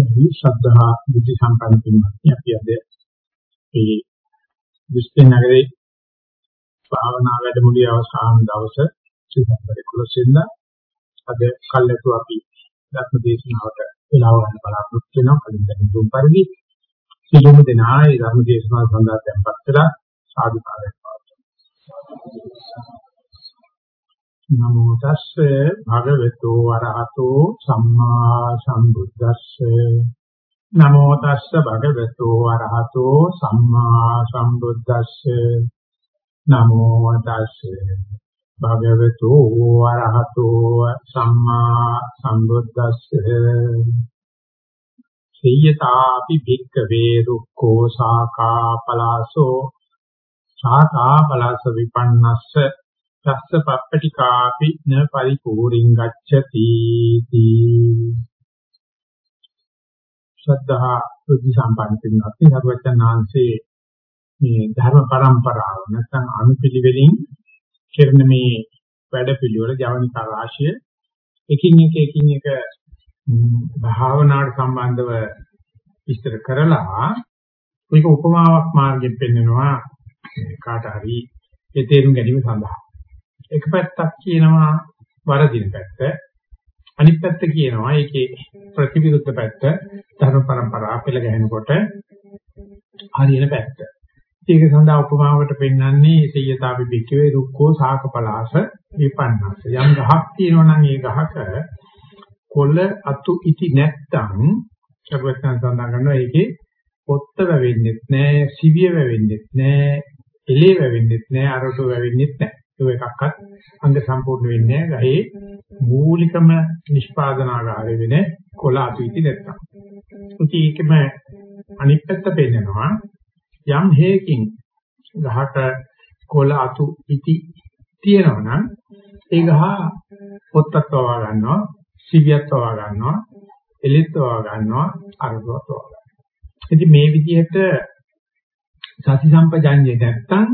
මේ ශ්‍රද්ධා බුද්ධ සම්පන්න පින්වත්නි අපි අද මේ විශ්ව නගරේ භාවනා වැඩමුළුවේ අවසාන දවස සෙප්තැම්බර් 11 වෙනිදා අද කල්ලාතු අපි ධර්ම දේශනාවට වෙලාව ගන්න බලාපොරොත්තු වෙනවා. කලින් දැන් දුන් පරිදි සියලුම දෙනා ඒ ධර්ම දේශනාව සඳහා tempත් වෙලා සාදුකාරයක් පවතුනවා නමෝ තස්සේ භගවතු වරහතෝ සම්මා සම්බුද්දස්සේ. නමෝ තස්සේ භගවතු වරහතෝ සම්මා සම්බුද්දස්සේ. නමෝ තස්සේ භගවතු වරහතෝ සම්මා සම්බුද්දස්සේ. සියතාපි භික්ඛවේ රුක්ඛෝ සාකා පලාසෝ. සාකා පලාස විපන්නස්ස තස්ස පප්පටිකාපි න පරිපූර්ණං ගච්ඡති තී. ශ්‍රද්ධා බුද්ධ සම්පන්න පින්වත්නි සර්වචනාංශේ මේ ධර්ම પરම්පරාව නැත්නම් අනුපිළිවෙලින් කරන මේ වැඩපිළිවෙල ජවනිකා රාශිය එකින් එක එකින් එක භාවනාවට සම්බන්ධව විස්තර කරලා මේක උපමාවක් මාර්ගයෙන් පෙන්වනවා කාට හරි ඒ තේරුම් ගැනීම සඳහා. එක පැත්තක් කියනවා වරදින පැත්ත. අනිත් පැත්ත කියනවා ඒකේ ප්‍රතිවිරුද්ධ පැත්ත ධර්ම પરම්පරාව පෙළ ගැහෙනකොට හරියන පැත්ත. ඒක සඳහා උපමාවකට පෙන්වන්නේ සේයතාපි බික්කවේ රුක්කෝ සාකපලාස විපන්නස. යම් ගහක් තියෙනවා නම් ඒ ගහක කොළ අතු ඉති නැත්තම් සර්වඥයන් සඳහන් කරනවා ඒකේ පොත්ත වැවෙන්නේ නැහැ, සිවිය වැවෙන්නේ නැහැ, එළේ වැවෙන්නේ නැහැ, අරටු වැවෙන්නේ නැහැ. ඒ එකක්වත් අංග සම්පූර්ණ වෙන්නේ නැහැ. ගහේ මූලිකම නිෂ්පාදනාගාරය වෙන කොළ අතුයිති නැත්තම්. ඒකෙම අනිත් පැත්ත පෙන්නනවා යම් හේකින් ගහක කොළ අතු ඉති තියෙනවා නම් ඒ ගහ පොත්තක් වවා ගන්නවා, සිවියක් වවා ගන්නවා, එලිත් වවා ගන්නවා, අරදුවක් වවා ගන්නවා. ඉතින් මේ විදිහට සති සම්පජාඤ්ඤේ නැත්තම්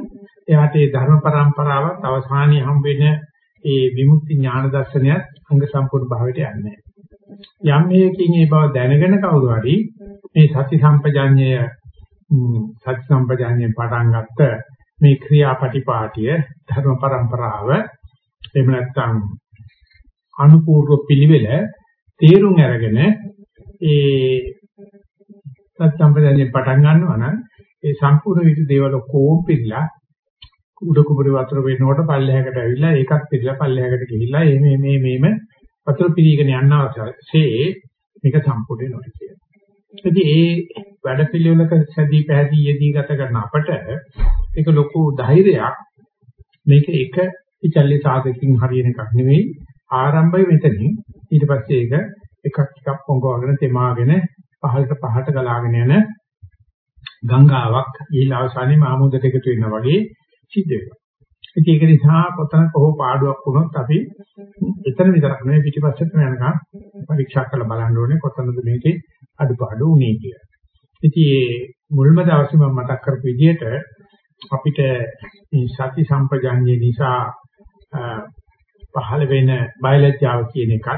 එයාට ඒ ධර්ම પરම්පරාවත් අවසානයේ හම් වෙන ඒ විමුක්ති ඥාන දර්ශනයත් අංග සම්පූර්ණ භාවයට යන්නේ යම් හේකින් ඒ බව දැනගෙන කවුරු හරි මේ සති සම්පජාඤ්ඤය සති සම්පජාඤ්ඤය පටන් ගත්ත මේ ක්‍රියාපටිපාටිය ධර්ම પરම්පරාව එහෙම නැත්නම් අනුපූර්ව පිළිවෙල තේරුම් අරගෙන ඒ සත්‍ය සම්පදන්නේ පටන් ගන්නවා නම් ඒ සම්පූර්ණ විදි දේවල් කොහොම පිළිලා උඩ කුඹුර වතුර වෙනකොට පල්ලෙහාකට ඇවිල්ලා ඒකත් පිළිලා පල්ලෙහාකට ගිහිල්ලා මේ මේ මේම වතුර පිරීගෙන යන අවශ්‍යසේ මේක සම්පූර්ණ වෙනවා කියන්නේ. ඉතින් ඒ වැඩ පිළිවෙලක සැදී පැහැදී යෙදී ගත කරන අපට ඒක ලොකු ධෛර්යයක්. මේක එක ඉචල්ලි සාධකකින් හරියන එකක් නෙවෙයි. ආරම්භය මෙතනින්. ඊට පස්සේ ඒක එකක් එකක් පොඟවගෙන තෙමාගෙන පහළට පහළට ගලාගෙන යන ගංගාවක් ඊළ අවසානයේ මාමුදට එකතු වෙනවා වගේ සිද්ධ වෙනවා. ඉතින් ඒක නිසා කොතනක හෝ පාඩුවක් වුණොත් අපි එතන විතරක් නෙවෙයි පිටිපස්සට යනකම් පරීක්ෂා කරලා බලන්න ඕනේ කොතනද මේකේ අඩුපාඩු උනේ කියලා. ඉතින් මේ මුල්ම දවසේ මම මතක් කරපු විදිහට අපිට මේ සති සම්පජාඤ්ඤේ නිසා පහළ වෙන බයලජ්ජාව කියන එකත්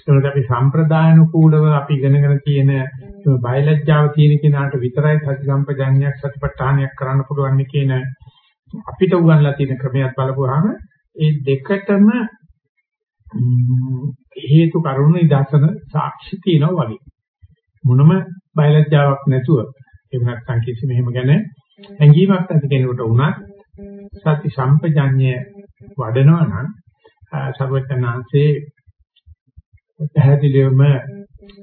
එතකොට අපි සම්ප්‍රදායනුකූලව අපි ඉගෙනගෙන තියෙන බයලජ්ජාව තියෙන කෙනාට විතරයි සති සම්පජාඤ්ඤයක් සතිපට්ඨානයක් කරන්න පුළුවන් කියන අපිට උගන්ලා තියෙන ක්‍රමයක් බලපුවාම ඒ දෙකටම හේතු කරුණු නිදර්ශන සාක්ෂි තියෙනවා වගේ. මොනම බයලජ්ජාවක් නැතුව එහෙම නැත්නම් කිසි මෙහෙම ගැන හැඟීමක් නැති කෙනෙකුට වුණත් සති සම්පජඤ්ඤය වඩනවා නම් සර්වඥාන්සේ පැහැදිලිවම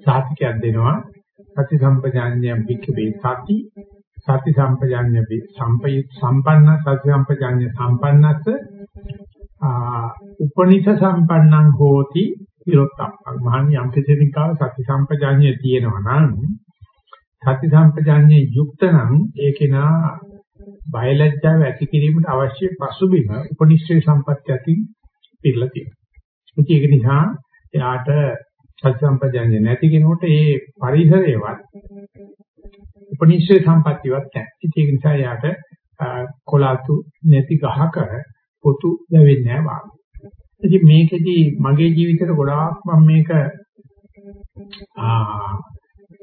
සාතිකයක් දෙනවා සති සම්පජඤ්ඤය පිටකේ සති සති සම්පජාඤ්ඤ සම්පයුත් සම්පන්න සති සම්පජාඤ්ඤ සම්පන්නස්ස උපනිෂ සම්පන්නං හෝති විරොත්තම් මහණි යම් කෙනෙකුට සති සම්පජාඤ්ඤය තියෙනවා නම් සති සම්පජාඤ්ඤේ යුක්ත නම් ඒකේනා බයලජ්ජාව ඇති කිරීමට අවශ්‍ය පසුබිම උපනිෂේ සම්පත්‍යකින් පිළිලා තියෙනවා. ඒක නිසා එයාට සති සම්පජාඤ්ඤය නැති කෙනෙකුට ඒ පරිසරයවත් උපනිෂේ සම්පත්තියක් නැහැ. ඒක නිසා යාට කොලාතු නැති ගහක පොතු ලැබෙන්නේ නැහැ ඉතින් මේකෙදි මගේ ජීවිතේට ගොඩාක් මම මේක ආ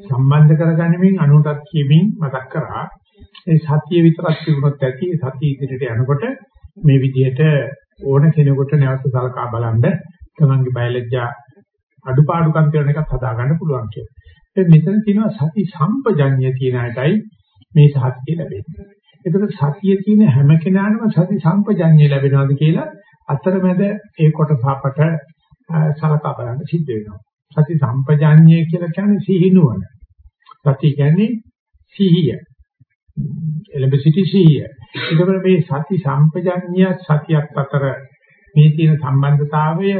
සම්බන්ධ කරගනිමින් අනුටත් කියමින් මතක් කරා ඒ සතිය විතරක් තිබුණොත් ඇති සතිය ඉදිරියට යනකොට මේ විදිහට ඕන කෙනෙකුට නැවත සලකා බලන්න තමන්ගේ බයලජ්ජා අඩුපාඩුකම් කියන එකත් හදා ගන්න පුළුවන් කියලා. ඒ මෙතන තියෙනවා සති සම්පජඤ්ඤය කියන එකයි මේ සාහිත්‍ය ලැබෙන්නේ. ඒකට සතිය තියෙන හැම කෙනාටම සති සම්පජඤ්ඤය ලැබෙනවාද කියලා අතරමැද ඒ කොටස අපට සලකා බලන්න සිද්ධ වෙනවා. සති සම්පජඤ්ඤය කියලා කියන්නේ සිහිනුවන. සති කියන්නේ සිහිය. එළඹ සිටි සිහිය. ඒකවල මේ සති සම්පජඤ්ඤය සතියක් අතර මේ තියෙන සම්බන්ධතාවය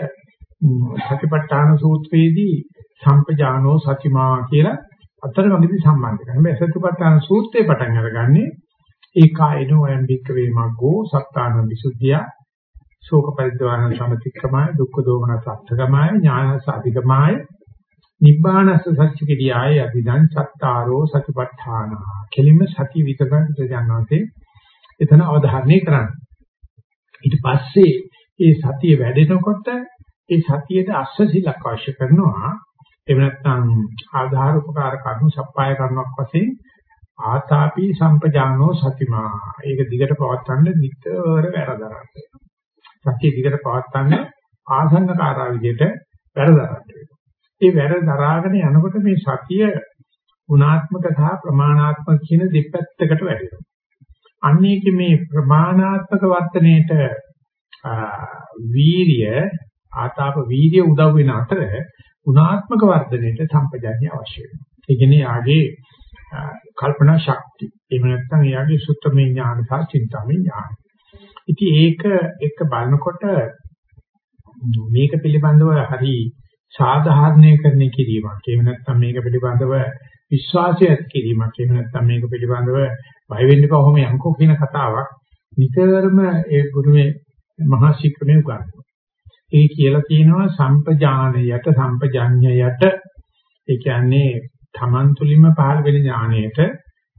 සතිපට්ඨාන සූත්‍රයේදී සම්පජානෝ සතිමා කියලා අතරමඟදී සම්බන්ධ කරනවා. මේ සතිපට්ඨාන සූත්‍රේ පටන් අරගන්නේ ඒකායනෝ අයම් භික්කවේ මග්ගෝ සත්තාන විසුද්ධිය ශෝක පරිද්වාන සමතික්‍රමය දුක්ඛ දෝමන සත්‍යකමය ඥානස අධිකමය නිබ්බානස්ස සත්‍ය කිරියාය අධිදං සත්තාරෝ සතිපට්ඨාන කෙලින්ම සති විතරක් ජනනාතේ එතන අවධාරණය කරන්න ඊට පස්සේ ඒ සතිය වැඩෙනකොට ඒ සතියට අස්ස සිලක් අවශ්‍ය කරනවා එහෙම නැත්නම් ආධාර උපකාර කර්ම සප්පාය කර්මයක් වශයෙන් ආතාපි සම්පජානෝ සතිමා. ඒක දිගට පවත්වන්න නිතර වැඩදරන්න. සතිය දිගට පවත්වන්න ආසන්නකාරා විදිහට වැඩදරන්න. ඒ වැඩ දරාගෙන යනකොට මේ සතිය ගුණාත්මක සහ ප්‍රමාණාත්මක කියන දෙපැත්තකට වැඩෙනවා. අන්නේක මේ ප්‍රමාණාත්මක වර්තනයේට වීරිය ආතාප වීර්ය උදව් වෙන අතර ගුණාත්මක වර්ධනයට සම්පජාන්‍ය අවශ්‍ය වෙනවා. ඒ කියන්නේ යාගේ කල්පනා ශක්තිය. එහෙම නැත්නම් එයාගේ සුත්තමේ ඥාන සහ චින්තාමේ ඥාන. ඉතින් ඒක එක බලනකොට මේක පිළිබඳව හරි සාධාරණීකරණය කිරීමක්. එහෙම නැත්නම් මේක පිළිබඳව විශ්වාසය ඇති කිරීමක්. එහෙම නැත්නම් මේක පිළිබඳව බය වෙන්න එපා ඔහොම යන්කෝ කියන කතාවක් නිතරම ඒ ගුරුමේ මහා ශික්‍රමේ උගන්වනවා. ඒ කියලා කියනවා සම්පජානයට සම්පජඤ්ඤයට ඒ කියන්නේ තමන් තුළින්ම පහළ වෙන ඥාණයට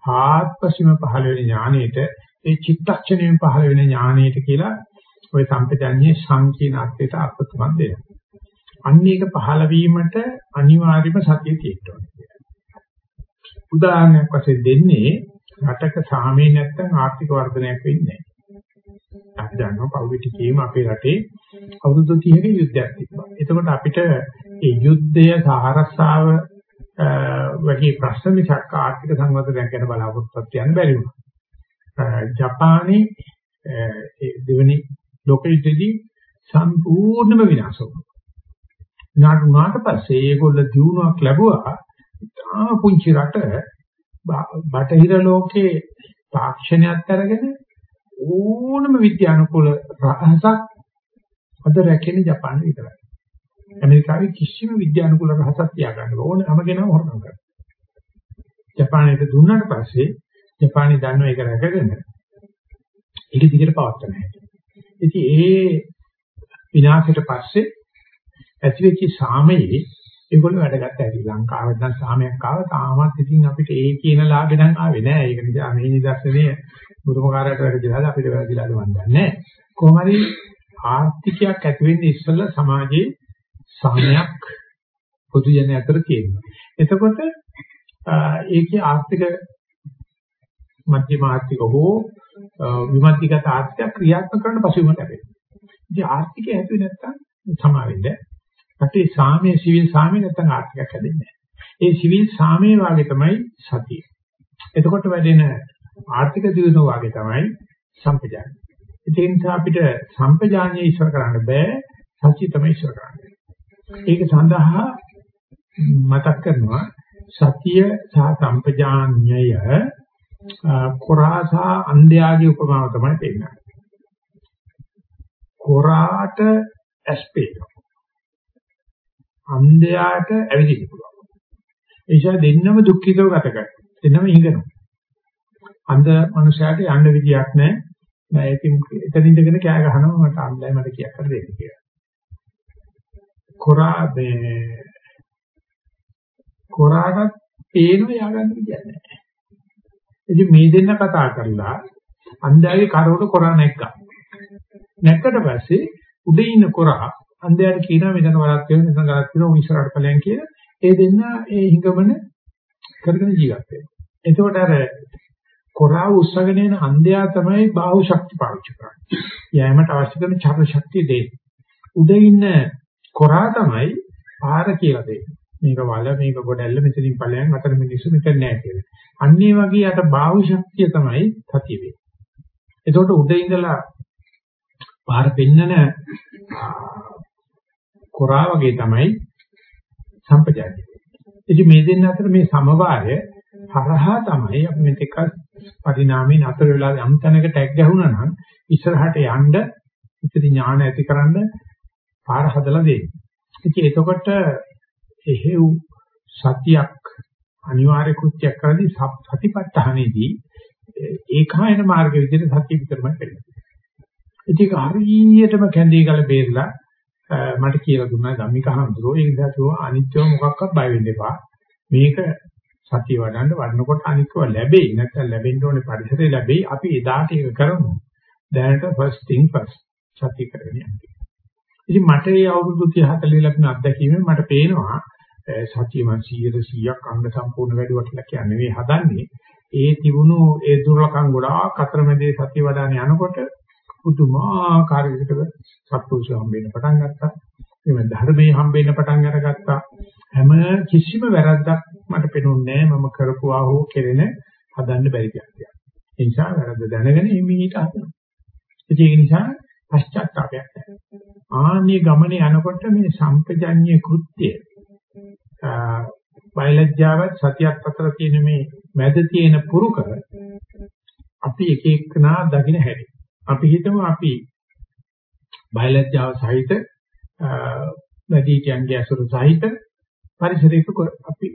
ආත්පසීම පහළ වෙන ඥාණයට ඒ චිත්තක්ෂණයෙන් පහළ වෙන ඥාණයට කියලා ওই සම්පජඤ්ඤේ සංකීර්ණ අර්ථයට අර්ථ තුනක් දෙනවා. අන්න ඒක පහළ වීමට අනිවාර්යම සතිය තියෙන්න ඕනේ. උදාහරණයක් වශයෙන් දෙන්නේ රටක සාමේ නැත්තම් ආර්ථික වර්ධනයක් වෙන්නේ නැහැ. අපි දන්නවා පෞද්ගලික කීම අපේ රටේ අවුරුදු 30ක යුද්ධයක් තිබ්බා. එතකොට අපිට මේ යුද්ධය සාහරස්සාව වගේ ප්‍රශ්න මිසක් ආර්ථික සංවර්ධනයක් ගැන බලාපොරොත්තු වෙන්න බැරි වුණා. ජපානයේ දෙවෙනි ලෝක යුද්ධයේදී සම්පූර්ණම විනාශ වුණා. විනාශ වුණාට පස්සේ ඒගොල්ල දිනුවක් ලැබුවා. තා පුංචි රට බටහිර ලෝකේ තාක්ෂණයක් අරගෙන ඕනම විද්‍යානුකූල රහසක් අද රැකෙන්නේ ජපානයේ විතරයි. ඇමරිකාවේ කිසිම විද්‍යානුකූල රහසක් තියාගන්න ඕනේ හැමගෙනම හොරකම් කරනවා. ජපානයට දුන්නාට පස්සේ ජපානය දන්නවා ඒක රැකගෙන ඒක දිගට පවත්වන්න හැටි. ඉතින් ඒ විනාශයට පස්සේ ඇතිවෙච්ච සාමයේ ඒගොල්ලෝ වැඩ ගත්තා ඇති ලංකාවට නම් සාමයක් ආව තාමත් ඉතින් අපිට ඒ කියන ලාභේ නම් ආවේ නෑ ඒක නිසා මේ නිදර්ශනය බුදුමකාරයට වැඩිලා අපිට වැඩිලාද මන් දන්නේ නෑ කොහොම හරි ආර්ථිකයක් ඇති වෙන්නේ ඉස්සෙල්ලා සමාජයේ සාමයක් පොදු ජන අතර තියෙනවා. එතකොට ඒකේ ආර්ථික මධ්‍යම ආර්ථික හෝ විමධ්‍යගත ආර්ථික ක්‍රියාත්මක කරන්න පසුබිම ලැබෙනවා. ඉතින් ආර්ථිකය ඇතුලේ නැත්තම් සමාවෙන්න. රටේ සාමයේ සිවිල් සාමයේ නැත්තම් ආර්ථිකයක් හැදෙන්නේ නැහැ. ඒ සිවිල් සාමයේ වාගේ තමයි සතිය. එතකොට වැඩෙන ආර්ථික දියුණුව වාගේ තමයි සම්පජානනය. ඒ නිසා අපිට සම්පජානනය ඉස්සර කරන්න බෑ. සතිය තමයි ඉස්සර කරන්නේ. ඒක සඳහා මතක් කරනවා සතිය සහ සම්පජාඤ්ඤය කොරාසා අන්ධයාගේ උපමාව තමයි පෙන්නන්නේ. කොරාට ඇස්පේන. අන්ධයාට ඇවිදින්න පුළුවන්. ඒ නිසා දෙන්නම දුක්ඛිතව ගත කරනවා. දෙන්නම ඉඟනවා. අන්ධ මනුස්සයාට යන්න විදියක් නැහැ. මම ඒකෙන් එතන ඉඳගෙන කෑ ගහනවා මට අන්ධයි මට කියක් කර දෙන්න කියලා. කොරා මේ කොරාට පේනව ය아가න්න විදියක් නැහැ. ඉතින් මේ දෙන්න කතා කරලා අන්ධයාගේ කරවල කොරා නැක්කා. නැක්කට පස්සේ උඩ ඉන්න කොරා අන්ධයාට කියනවා මෙතන වරක් තියෙනවා මෙතන ගලක් තියෙනවා උන් ඉස්සරහට ඵලයන් කියලා. ඒ දෙන්න ඒ හිඟමන කරගෙන ජීවත් වෙනවා. එතකොට අර කොරාව උස්සගෙන යන අන්ධයා තමයි බාහුව ශක්ති පාවිච්චි කරන්නේ. යෑමට අවශ්‍ය කරන චර්ම ශක්තිය දෙන්නේ. උඩ ඉන්න කොරා තමයි පාර කියලා දෙන්නේ. මේක වල මේක ගොඩැල්ල මෙතනින් ඵලයන් අතර මිනිස්සු මෙතන නෑ කියලා. අන්න ඒ වගේ අට බාහුව ශක්තිය තමයි සතිය වෙන්නේ. එතකොට උඩ ඉඳලා පාර පෙන්නන කොරා වගේ තමයි සම්පජාතිය. ඉතින් මේ දෙන්න අතර මේ සමவாயය හරහා තමයි අපි මෙතෙක් පරිණාමයෙන් අතර වෙලා යම් තැනකට ටැග් ගැහුණා නම් ඉස්සරහට යන්න ඉතිරි ඥාන ඇතිකරන්න පාර හදලා දෙන්නේ. ඉතින් එතකොට එහෙව් සතියක් අනිවාර්ය කෘත්‍යයක් කරද්දී සතිපත්තහනේදී ඒකායන මාර්ග විදිහට සතිය විතරමයි කරන්නේ. ඉතින් හරියටම කැඳේ ගල බේරලා මට කියලා දුන්නා ධම්මික හඳුරෝ ඒ නිසා කිව්වා අනිත්‍යව මොකක්වත් බය වෙන්න එපා. මේක සතිය වඩන්න වඩනකොට අනිත්‍යව ලැබෙයි. නැත්නම් ලැබෙන්න ඕනේ පරිසරය ලැබෙයි. අපි එදාට ඒක කරමු. දැනට first thing first සතිය කරගෙන යන්න. ඉතින් මට මේ අවුරුදු 30 40 ලැබෙන අත්දැකීමෙන් මට පේනවා සතිය මං 100%ක් අංග සම්පූර්ණ වැඩුවා කියලා කියන්නේ මේ හදන්නේ ඒ තිබුණු ඒ දුර්ලකම් ගොඩාක් අතරමැදේ සතිය වඩාන යනකොට පුදුමාකාර විදිහට සත්පුරුෂය හම්බෙන්න පටන් ගත්තා. මේ ධර්මයේ හම්බෙන්න පටන් අරගත්තා. හැම කිසිම වැරද්දක් මට පෙනුන්නේ නැහැ මම කරපුවා හෝ කෙරෙන හදන්න බැරි දෙයක්. ඒ නිසා වැරද්ද දැනගෙන එමිහිට හදනවා. ඒක නිසා පශ්චාත්තාපයක් නැහැ. ආන්නේ ගමනේ යනකොට මේ සම්පජඤ්ඤය කෘත්‍යය බයලජ්ජාවත් සතියක් අතර තියෙන මේ මැද තියෙන පුරුක අපි එක එකනා දකින්න හැටි. අපි හිතමු අපි බයලජ්ජාව සහිත වැඩිහිටියන්ගේ අසුරු සහිත පරිසරයක අපි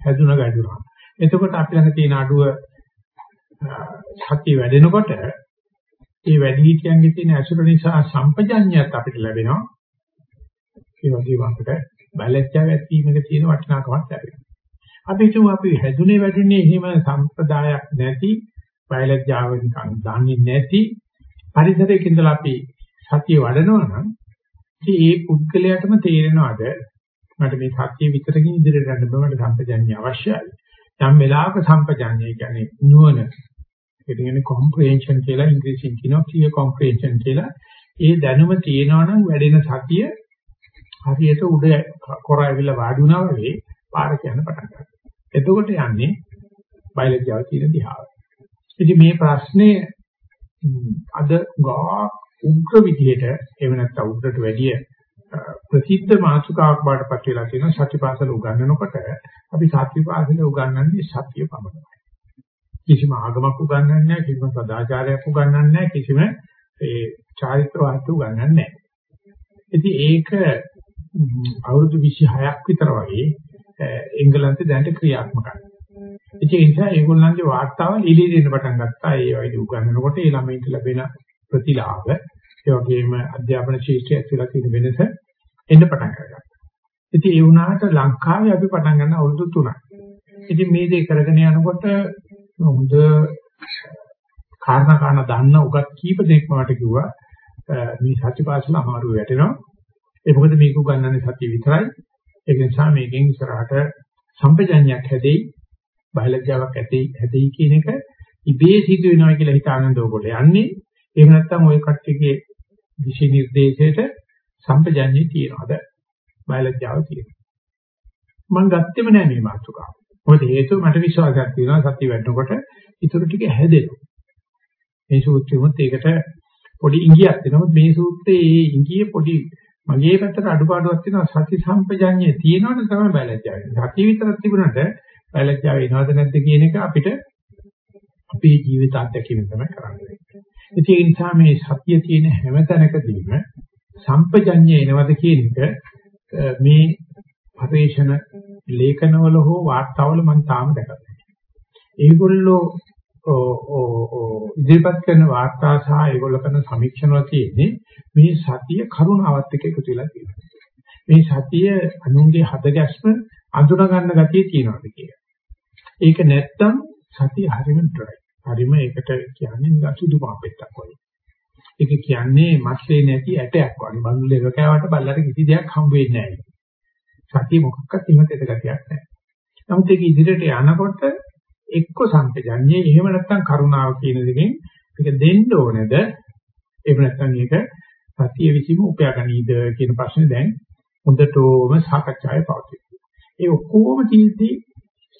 හැදුන ගැදුනා. එතකොට අපි ළඟ තියෙන අඩුව සතිය වැඩෙනකොට ඒ වැඩිහිටියන්ගේ තියෙන අසුර නිසා සම්පජඤ්ඤයත් අපිට ලැබෙනවා. ඒ වගේම අපිට බයලජ්ජාව ඇතිවීමක තියෙන වටිනාකමක් ලැබෙනවා. අපි හිතමු අපි හැදුනේ වැඩුනේ එහෙම සම්ප්‍රදායක් නැති බයලජ්ජාව නිකන් දන්නේ නැති පරිසරයක ඉඳලා අපි සතිය වඩනවා නම් ඉතින් ඒ පුද්ගලයාටම තේරෙනවද මට මේ සතිය විතරකින් ඉදිරියට යන්න බෑ මට සම්පජඤ්ඤය අවශ්‍යයි. යම් වෙලාවක සම්පජඤ්ඤය කියන්නේ නුවණ. ඒ කියන්නේ comprehension කියලා ඉංග්‍රීසියෙන් කියනවා clear comprehension කියලා. ඒ දැනුම තියෙනවා නම් වැඩෙන සතිය හරියට උඩ කොර ඇවිල්ලා වාඩි වුණා වගේ පාර යන පටන් ගන්නවා. එතකොට යන්නේ බයලජ්ජාව කියන දිහාව. ඉතින් මේ ප්‍රශ්නේ අද ගා උග්‍ර විදියට එහෙම නැත්නම් උග්‍රට වැඩිය ප්‍රසිද්ධ මාතෘකාවක් බාටපත් වෙලා තියෙන සත්‍යපාසල උගන්වනකොට අපි සත්‍යපාසලේ උගන්වන්නේ සත්‍ය පමණයි. කිසිම ආගමක් උගන්වන්නේ නැහැ කිසිම සදාචාරයක් උගන්වන්නේ නැහැ කිසිම ඒ චාරිත්‍ර වාස්තු උගන්වන්නේ නැහැ. ඉතින් ඒක අවුරුදු 26ක් විතර වගේ එංගලන්තේ දැනට ක්‍රියාත්මකයි. ඒ නිසා ඒගොල්ලන්ගේ වාර්තාව එළිය දෙන්න පටන් ගත්තා. ඒ වගේ උගන්වනකොට ඒ ළමයින්ට ලැබෙන ප්‍රතිලාභ, ඒ වගේම අධ්‍යාපන ශිෂ්ටය ඇතුළත තියෙන වෙනස එන්න පටන් ගත්තා. ඉතින් ඒ වුණාට ලංකාවේ අපි පටන් ගන්න අවුරුදු 3ක්. ඉතින් මේ දේ කරගෙන යනකොට හොඳ කාරණා කාරණා දන්න උගත් කීප දෙනෙක් මට කිව්වා මේ සත්‍යපාසල අමාරු වැටෙනවා. ඒ මොකද මේක උගන්වන්නේ සත්‍ය විතරයි. ඒ නිසා මේකෙන් ඉස්සරහට සම්පජඤ්ඤයක් හැදෙයි බයලජ්ජාවක් ඇති ඇති කියන එක ඉබේ සිදු වෙනවා කියලා හිතාගෙන දෝකොට යන්නේ එහෙම නැත්නම් ওই කට්ටියගේ විශේෂ නිර්දේශයට සම්පජඤ්ඤය තියනවාද? බයලජ්ජාව තියෙනවා. මම ගත්තෙම නෑ මේ මාතෘකාව. මොකද හේතුව මට විශ්වාසයක් තියෙනවා සත්‍ය වැඩනකොට ඊටු ටික හැදෙනවා. මේ සූත්‍රෙමුත් ඒකට පොඩි ඉඟියක් දෙනවා. මේ සූත්‍රයේ ඒ ඉඟියේ පොඩි මගේ පැත්තට අඩුපාඩුවක් තියෙනවා. සති සම්පජඤ්ඤය තියෙනවනේ තමයි බයලජ්ජාව වෙන්නේ සතිය විතරක් තිබුණාට බයලජ්ජාව එනවද නැද්ද කියන එක අපිට අපේ ජීවිත අත්දැකීම තමයි කරන්නේ. ඒ නිසා මේ සතිය තියෙන හැම තැනකදීම සම්පජඤ්ඤය එනවද කියන එක මේ පරේෂණ ලේඛනවල හෝ වාර්තාවල මම තාම දැකලා ඒගොල්ලෝ ඉදිරිපත් කරන වාර්තා සහ ඒගොල්ලෝ කරන සමීක්ෂණ වල තියෙන්නේ මේ සතිය කරුණාවත් එක්ක එකතු වෙලා තියෙනවා. මේ සතිය අනුන්ගේ හද ගැස්ම අඳුන ගන්න ගතිය තියෙනවාද කියලා. ඒක නැත්තම් සතිය හරිම ඩ්‍රයි. හරිම ඒකට කියන්නේ නිකන් සුදු පාපෙට්ටක් වගේ. ඒක කියන්නේ මස්සේ නැති ඇටයක් වගේ. බඳුලේ රකෑවට බල්ලට කිසි දෙයක් හම්බ වෙන්නේ නැහැ. සතිය මොකක්වත් එහෙම තෙත ගතියක් නැහැ. නමුත් ඒක ඉදිරියට යනකොට එක්ක සම්පජඤ්ඤේ එහෙම නැත්නම් කරුණාව කියන දෙකෙන් ඒක දෙන්න ඕනේද? එහෙම නැත්නම් ඒක සතිය විසීම උපයාගනීද කියන ප්‍රශ්නේ දැන් හොඳටම සාකච්ඡාවේ පවතී. ඒ ඔක්කොම තියෙද්දී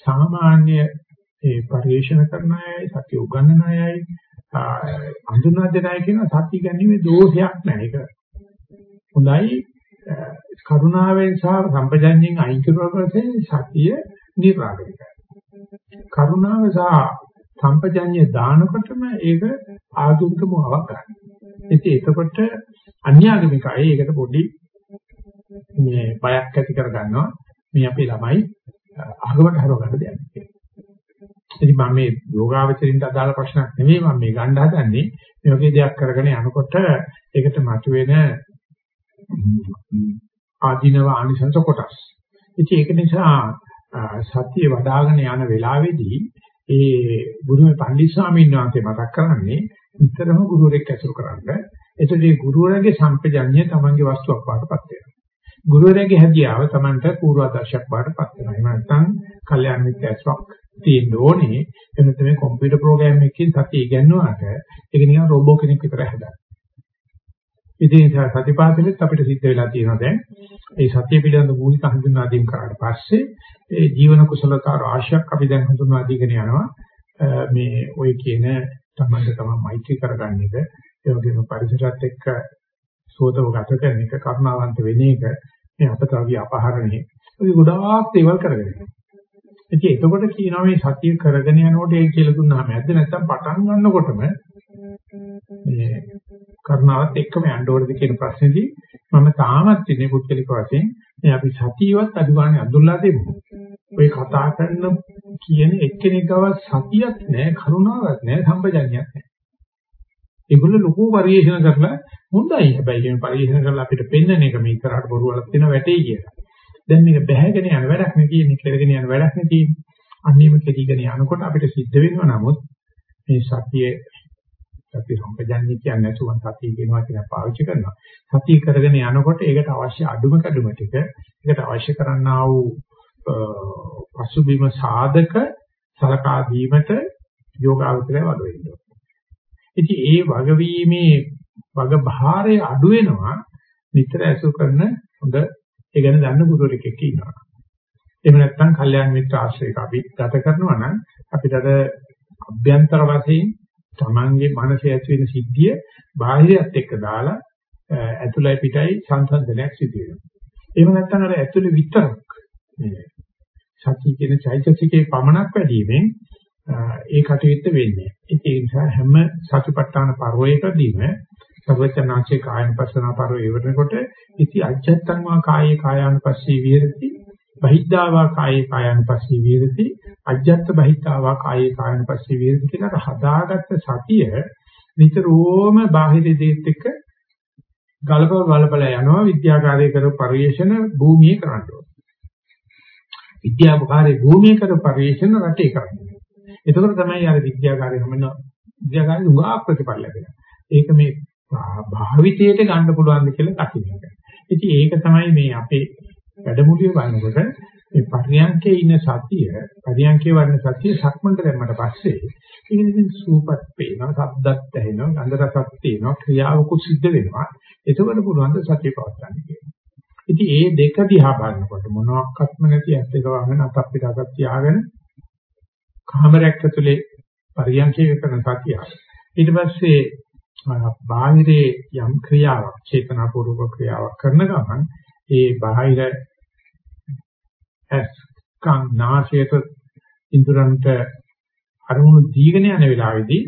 සාමාන්‍ය ඒ පරිශන කරන අයයි සතිය උගන්වන අයයි අඳුනා දෙන අය කියන සතිය ගැනීමේ දෝෂයක් නැහැ. ඒක හොඳයි කරුණාවෙන් සහ සම්පජඤ්ඤයෙන් අයින් කරුවාට සතිය නිර්ආගමිකයි. කරුණාව සහ සම්පජඤ්ඤය දානකොටම ඒක ආධුනික මොහාවක් ගන්න. ඉතින් එතකොට අන්‍යාගමිකයි ඒකට පොඩි මේ බයක් ඇති කර ගන්නවා. මේ අපේ ළමයි ආගමට හරව ගන්න දෙයක් කියලා. ඉතින් මම මේ යෝගාවචරින්ට අදාළ ප්‍රශ්නයක් නෙමෙයි මම මේ ගන්න හදන්නේ. මේ වගේ දෙයක් කරගෙන යනකොට ඒකට මතුවෙන ආධිනව ආනිසංස කොටස්. ඉතින් ඒක නිසා සතිය වඩ아가න යන වෙලාවේදී ඒ ගුරුමේ පණ්ඩිත ස්වාමීන් වහන්සේ මතක් කරන්නේ නිතරම ගුරුවරයෙක් ඇසුරු කරන්න. එතකොට මේ ගුරුවරයාගේ සම්පජඤ්ඤය තමන්ගේ වස්තුවක් වඩපත් වෙනවා. ගුරුවරයාගේ හැදියාව තමන්ට පූර්වාදර්ශයක් වඩපත් වෙනවා. එහෙම නැත්නම් කල්යාණ මිත්‍යාස්වක් තියෙන්න ඕනේ. එහෙම නැත්නම් මේ කම්පියුටර් ප්‍රෝග්‍රෑම් එකකින් සතිය ඉගෙනනවාට ඒක නිකන් රොබෝ කෙනෙක් විතර හැදලා. ඉතින් සතිපාසලෙත් අපිට සිද්ධ වෙලා තියෙනවා දැන්. මේ සතිය පිළිබඳ මූලික හඳුන්වා දීම කරාට පස්සේ ඒ ජීවන කුසලතා රාශියක් අපි දැන් හඳුන්වා දීගෙන යනවා. මේ ওই කියන තමන්ට තමන් මෛත්‍රී කරගන්න එක, ඒ වගේම පරිසරات එක්ක සෝතව ගත කරන එක, කරුණාවන්ත වෙන එක, මේ අපතාවිය අපහරණය. ඔය ගොඩාක් දේවල් කරගෙන යනවා. ඉතින් එතකොට කියනවා මේ සතිය කරගෙන යනකොට ඒක කියලා දුන්නාම ඇද්ද නැත්නම් පටන් ගන්නකොටම මේ කරුණාවත් එක්කම යන්න ඕනද කියන ප්‍රශ්නේදී මම තාමත් ඉන්නේ පුද්ගලික වශයෙන් මේ අපි සතියවත් අදුගානේ අඳුල්ලා දෙමු. ඔය කතා කරන කියන එක්කෙනෙක්ව සතියක් නැහැ, කරුණාවක් නැහැ, සම්පජඤ්ඤයක් නැහැ. ඒගොල්ලෝ ලොකු පරිශන කරලා හොඳයි. හැබැයි මේ පරිශන කරලා අපිට පෙන්වන එක මේ කරාට බොරුවලක් තියෙන වැටේ කියලා. දැන් මේක බැහැගෙන යන වැඩක් නෙ තියෙන්නේ, කෙරගෙන යන වැඩක් නෙ තියෙන්නේ. අන්නේම කෙටිගෙන යනකොට අපිට සිද්ධ වෙනවා නමුත් මේ සතියේ සතිය සම්පජන්ණි කියන්නේ නැතුව සතිය කියනවා කියන පාවිච්චි කරනවා. සතිය කරගෙන යනකොට ඒකට අවශ්‍ය අඩුම කැඩුම ටික ඒකට අවශ්‍ය කරන්නා වූ පසුබිම සාධක සලකා දීමට යෝගාවචරය වග වෙනවා. ඉතින් ඒ වගවීමේ වග භාරය අඩු වෙනවා නිතර ඇසු කරන හොඳ ඒ ගැන දන්න ගුරුවරයෙක් එක්ක ඉන්නවා. එහෙම නැත්නම් කල්යාණ මිත්‍ර ආශ්‍රයක අපි ගත කරනවා නම් අපිට අර අභ්‍යන්තර වශයෙන් තමන්ගේ මනසේ ඇති වෙන සිද්ධිය බාහිරයත් එක්ක දාලා ඇතුළයි පිටයි සංසන්දනයක් සිදු වෙනවා. එහෙම නැත්නම් අර ඇතුළේ විතරක් මේ සත්‍ය කියන චෛතසිකේ පමණක් වැඩිවීමෙන් ඒ කටයුත්ත වෙන්නේ. ඒ නිසා හැම සතිපට්ඨාන පරිවේකදීම සර්වචනාචේ කායන පස්සන පරිවේ ඉවරනකොට ඉති අජත්තං වා කායේ කායානුපස්සී විහෙරති බහිද්ධාවා කායේ කායानुපස්සී විහෙරති අජ්ජත් බහිද්ධාවා කායේ කායानुපස්සී විහෙරති කියලා හදාගත්ත සතිය නිතරම බාහිර දේත් එක්ක ගලප ගලපල යනවා විද්‍යාකාරයේ කර පරිශන භූමියේ කරන්න ඕන. විද්‍යාකාරයේ භූමියේ කර පරිශන රටේ කරන්න. එතකොට තමයි අර විද්‍යාකාරයේ හැමන විද්‍යාකාරයේ උගා ප්‍රතිඵල ලැබෙනවා. ඒක මේ භාවිතයට ගන්න පුළුවන්ද කියලා දකින්න එක. ඉතින් ඒක තමයි මේ අපේ වැඩමුළුවේ බලනකොට මේ පරියන්කේ ඉන්න සතිය පරියන්කේ වර්ණ සතිය සක්මන්ට දැම්මට පස්සේ ඒක ඉතින් සූපත් පේනවා ශබ්දත් ඇහෙනවා ගන්ධ රසත් තියෙනවා ක්‍රියාවකුත් සිද්ධ වෙනවා එතකොට පුළුවන් ද සතිය පවත්වන්න කියලා. ඉතින් මේ දෙක දිහා බලනකොට මොනවාක්වත්ම නැති ඇස් දෙක වහගෙන අතක් පිටකට තියාගෙන කාමරයක් ඇතුලේ පරියන්කේ කරන සතිය. ඊට පස්සේ බාහිරේ යම් ක්‍රියාවක් චේතනාපූර්වක ක්‍රියාවක් කරන ගමන් ඒ බාහිර ඇස් කන් නාසයට ඉන්ද්‍රයන්ට අරමුණු දීගෙන යන වෙලාවේදී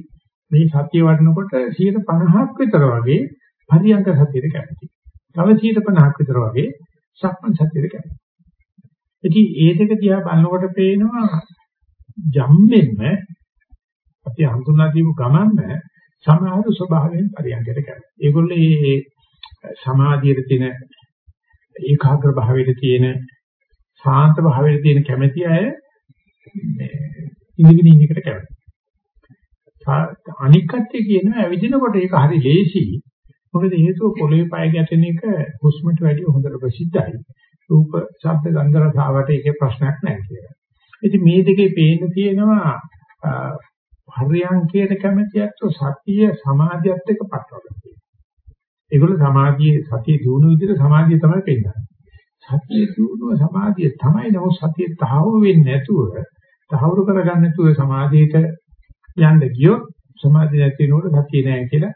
මේ සතිය වඩනකොට 150ක් විතර වගේ පරියංග සතියට කැමති. තව 150ක් විතර වගේ සක්මන් සතියට කැමති. ඉතින් ඒ දෙක දිහා බලනකොට පේනවා ජම්මෙන්න අපි හඳුනා දීපු ගමන්ම සමහර ස්වභාවයෙන් පරියංගයට කැමති. ඒගොල්ලෝ මේ සමාධියේ තියෙන ඒකාග්‍ර භාවයේ තියෙන සාන්ත භාවයේ තියෙන කැමැති අය ඉඳගෙන ඉන්න එකට කැමති. අනික් කට්ටිය කියනවා ඇවිදිනකොට ඒක හරි ලේසි. මොකද හේතුව පොළවේ පය ගැටෙන එක හුස්මට වැඩිය හොඳට ප්‍රසිද්ධයි. රූප, ශබ්ද, ගන්ධ රස ආවට ඒකේ ප්‍රශ්නයක් නැහැ කියලා. ඉතින් මේ දෙකේ පේන්න තියෙනවා හරියංකයට කැමැතියත් සතිය සමාධියත් එක්ක පටලවගෙන තියෙනවා. ඒගොල්ලෝ සමාධියේ සතිය දිනු විදිහට සමාධිය තමයි පෙන්නන්නේ. සතිය දිනුව සමාධිය තමයි නමුත් සතිය තහවුරු වෙන්නේ නැතුව තහවුරු කරගන්න නැතුව සමාධියට යන්න ගියොත් සමාධිය නැති වෙනකොට සතිය නැහැ කියලා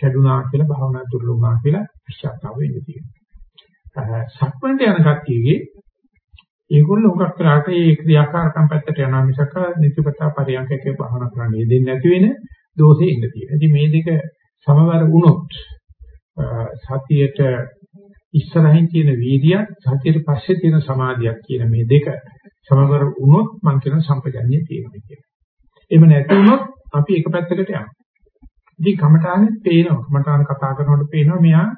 කැඩුනා කියලා භාවනා දුර්ලභුණා කියලා විශ්වාසතාව වෙන්න තියෙනවා. සක්මන්ට යන කට්ටියගේ ඒගොල්ලෝ උගක් කරාට ඒ ක්‍රියාකාරකම් පැත්තට යනවා මිසක නිතිපතා පරියන්කකේ භාවනා කරන්න දෙන්නේ නැති වෙන දෝෂෙ ඉන්න තියෙනවා. ඉතින් මේ දෙක සමවර වුණොත් සතියට ඉස්සරහින් තියෙන වීර්යයත් සතියට පස්සේ තියෙන සමාධියක් කියන මේ දෙක සමවර වුණොත් මම කියන සම්පජන්‍ය තියෙනවා කියලා. එහෙම නැති වුණොත් අපි එක පැත්තකට යනවා. ඉතින් කමඨානේ පේනවා. කමඨාන කතා කරනකොට පේනවා මෙයා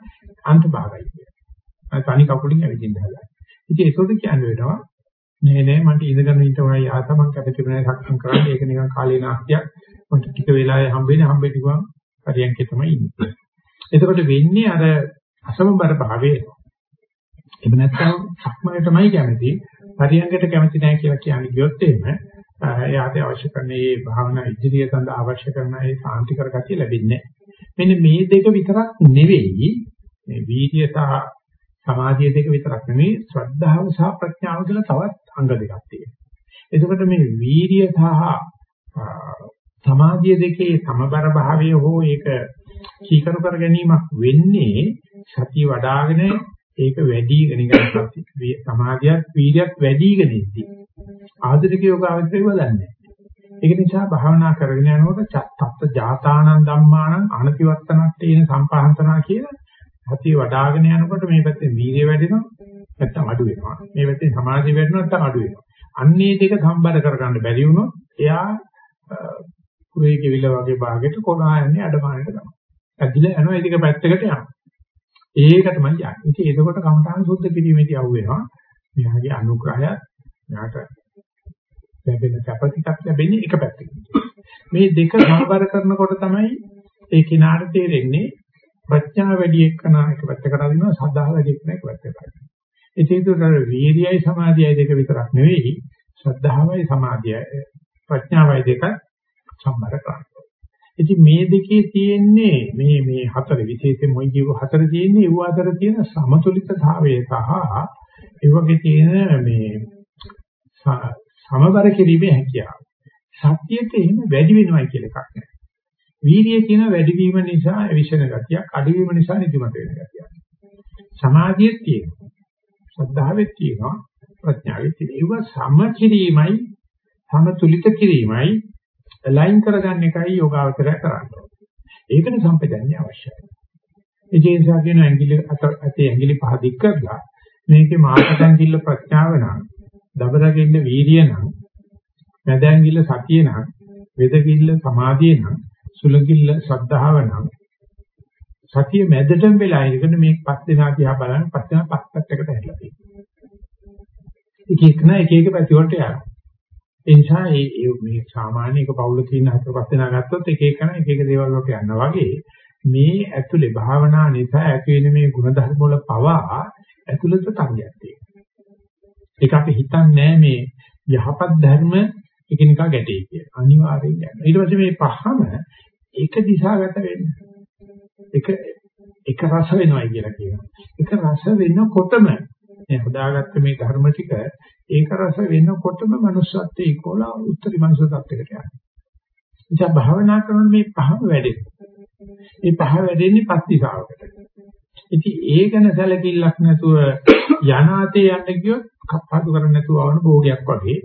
අන්තභාගයි කියලා. තනි කකුලින් ඇවිදින්න හදලා. ඉතින් ඒකෝද කියන්නේ වෙනවා. නෑ නෑ මන්ට ඉඳගෙන ඉතමයි ආතමන් කැපති වෙන සක්සම් කරන්නේ. ඒක නිකන් කාලේ නාස්තියක්. මන්ට ටික වෙලාවේ හම්බෙන්නේ. හම්බෙන්න ගියාම පරියන්කේ තමයි ඉන්නේ. එතකොට වෙන්නේ අර අසමබර භාවයේ. එහෙම නැත්නම් සක්මනටමයි කැමති. පරියන්කට කැමති නැහැ කියලා කියන්නේ ගියොත් එහෙම එයාට අවශ්‍ය කරන මේ භාවනා ඉදිරිය සඳහා අවශ්‍ය කරන ඒ සාන්ති කරගතිය ලැබෙන්නේ මෙන්න මේ දෙක විතරක් නෙවෙයි මේ වීර්ය සහ සමාධිය දෙක විතරක් නෙවෙයි ශ්‍රද්ධාව සහ ප්‍රඥාව කියලා තවත් අංග දෙකක් තියෙනවා. එතකොට මේ වීර්ය සහ සමාධිය දෙකේ සමබර භාවය හෝ ඒක කීකරු කර ගැනීමක් වෙන්නේ සතිය වඩ아가න ඒක වැඩිගෙන ගන්න සමාධියත් වීර්යත් වැඩිගෙන ඉද්දි ආධුනික යෝගාවචරය වදන්නේ. ඒක නිසා භාවනා කරගෙන යනකොට තත්ත ජාතානං ධම්මානං අනතිවත්තනක් තේන සම්පහන්තනා කියලා සතිය වඩ아가න යනකොට මේ පැත්තේ වීර්ය වැඩෙනවා නැත්නම් අඩු වෙනවා. මේ පැත්තේ සමාධිය වැඩෙනවා නැත්නම් අඩු වෙනවා. අන්නේ දෙක සම්බර කරගන්න බැරි වුණොත් එයා කුරේ කෙවිල වගේ භාගයට කොනා යන්නේ අඩමානට තමයි. ඇදිලා යනවා ඒක පැත්තකට යනවා. ඒක තමයි යන්නේ. ඉතින් ඒකකොට කමඨාන සුද්ධ කිරීමේදී අහු වෙනවා. මෙයාගේ අනුග්‍රහය මෙයාට ලැබෙන කැපටික් ලැබෙන්නේ එක පැත්තකින්. මේ දෙක සම්බර කරනකොට තමයි ඒ කිනාට තේරෙන්නේ ප්‍රඥාව වැඩි එක්කන එක පැත්තකට අදිනවා සද්ධා වැඩි එක්කන එක පැත්තකට අදිනවා. ඒ චේතුතර වීර්යයි සමාධියයි දෙක විතරක් නෙවෙයි ශ්‍රද්ධාවයි සමාධියයි ප්‍රඥාවයි දෙක සම්බර කරනවා. ඉතින් මේ දෙකේ තියෙන්නේ මේ මේ හතර විශේෂයෙන් මොයි ජීව හතර තියෙන්නේ ඒ අතර තියෙන සමතුලිතතාවය සහ ඒ වගේ තියෙන මේ සමබර කිරීමේ හැකියාව. සත්‍යයට එහෙම වැඩි වෙනවයි කියලා එකක් නැහැ. වීර්යය කියන වැඩිවීම නිසා විෂණ ගතියක්, අඩුවීම නිසා නිදිමත වෙන ගතියක්. සමාධියෙත් තියෙනවා. ශ්‍රද්ධාවෙත් තියෙනවා. ප්‍රඥාවෙත් තියෙනවා. ඒව සම කිරීමයි, සමතුලිත කිරීමයි ලයින් කරගන්න එකයි යෝගාවචරය කරන්නේ. ඒකනේ සම්පජන්‍ය අවශ්‍යයි. ඒ නිසා කියන ඇඟිලි අත අතේ ඇඟිලි පහ දික් කරලා මේකේ මාර්ගයන් කිල්ල ප්‍රඥාව නම්, දබරගින්න වීර්ය නම්, මැදැඟිල්ල සතිය නම්, වෙදකිල්ල සමාධිය නම් සුලකිල්ල ශ්‍රද්ධාව නම් සතිය මැදටම වෙලා ඉඳගෙන මේ පස් දෙනා දිහා බලන පස් දෙනා පස් පැත්තකට හැරිලා තියෙනවා. එක එක නා එක එක පැති වලට යනවා. ඒ නිසා මේ මේ සාමාන්‍ය එක පවුල තියෙන හතර පස් දෙනා ගත්තොත් එක එක නා එක එක දේවල් වලට යනවා වගේ මේ ඇතුලේ භාවනා නිසා ඇති වෙන මේ ಗುಣධර්ම වල පවා ඇතුළත තරගයක් තියෙනවා. ඒක අපි හිතන්නේ මේ යහපත් ධර්ම එකිනෙකා ගැටේ කියලා. අනිවාර්යෙන් යනවා. ඊට පස්සේ මේ පහම එක දිශාගත වෙන්න. එක එක රස වෙනවයි කියලා කියනවා. එක රස වෙනකොටම මේ හදාගත්ත මේ ධර්ම ටික ඒක රස වෙනකොටම manussත්වයේ ඉක්වලා උත්තරී manussත්වයකට යනවා. ඉතින් භාවනා කරන මේ පහම වැඩෙනවා. මේ පහ වැඩෙන්නේ පස් දිශාවකට. ඉතින් ඒ ගැන සැලකිල්ලක් නැතුව යනාතේ යන්න ගියොත් කප්පාදු කරන්නේ නැතුව ආවන භෝගයක් වගේ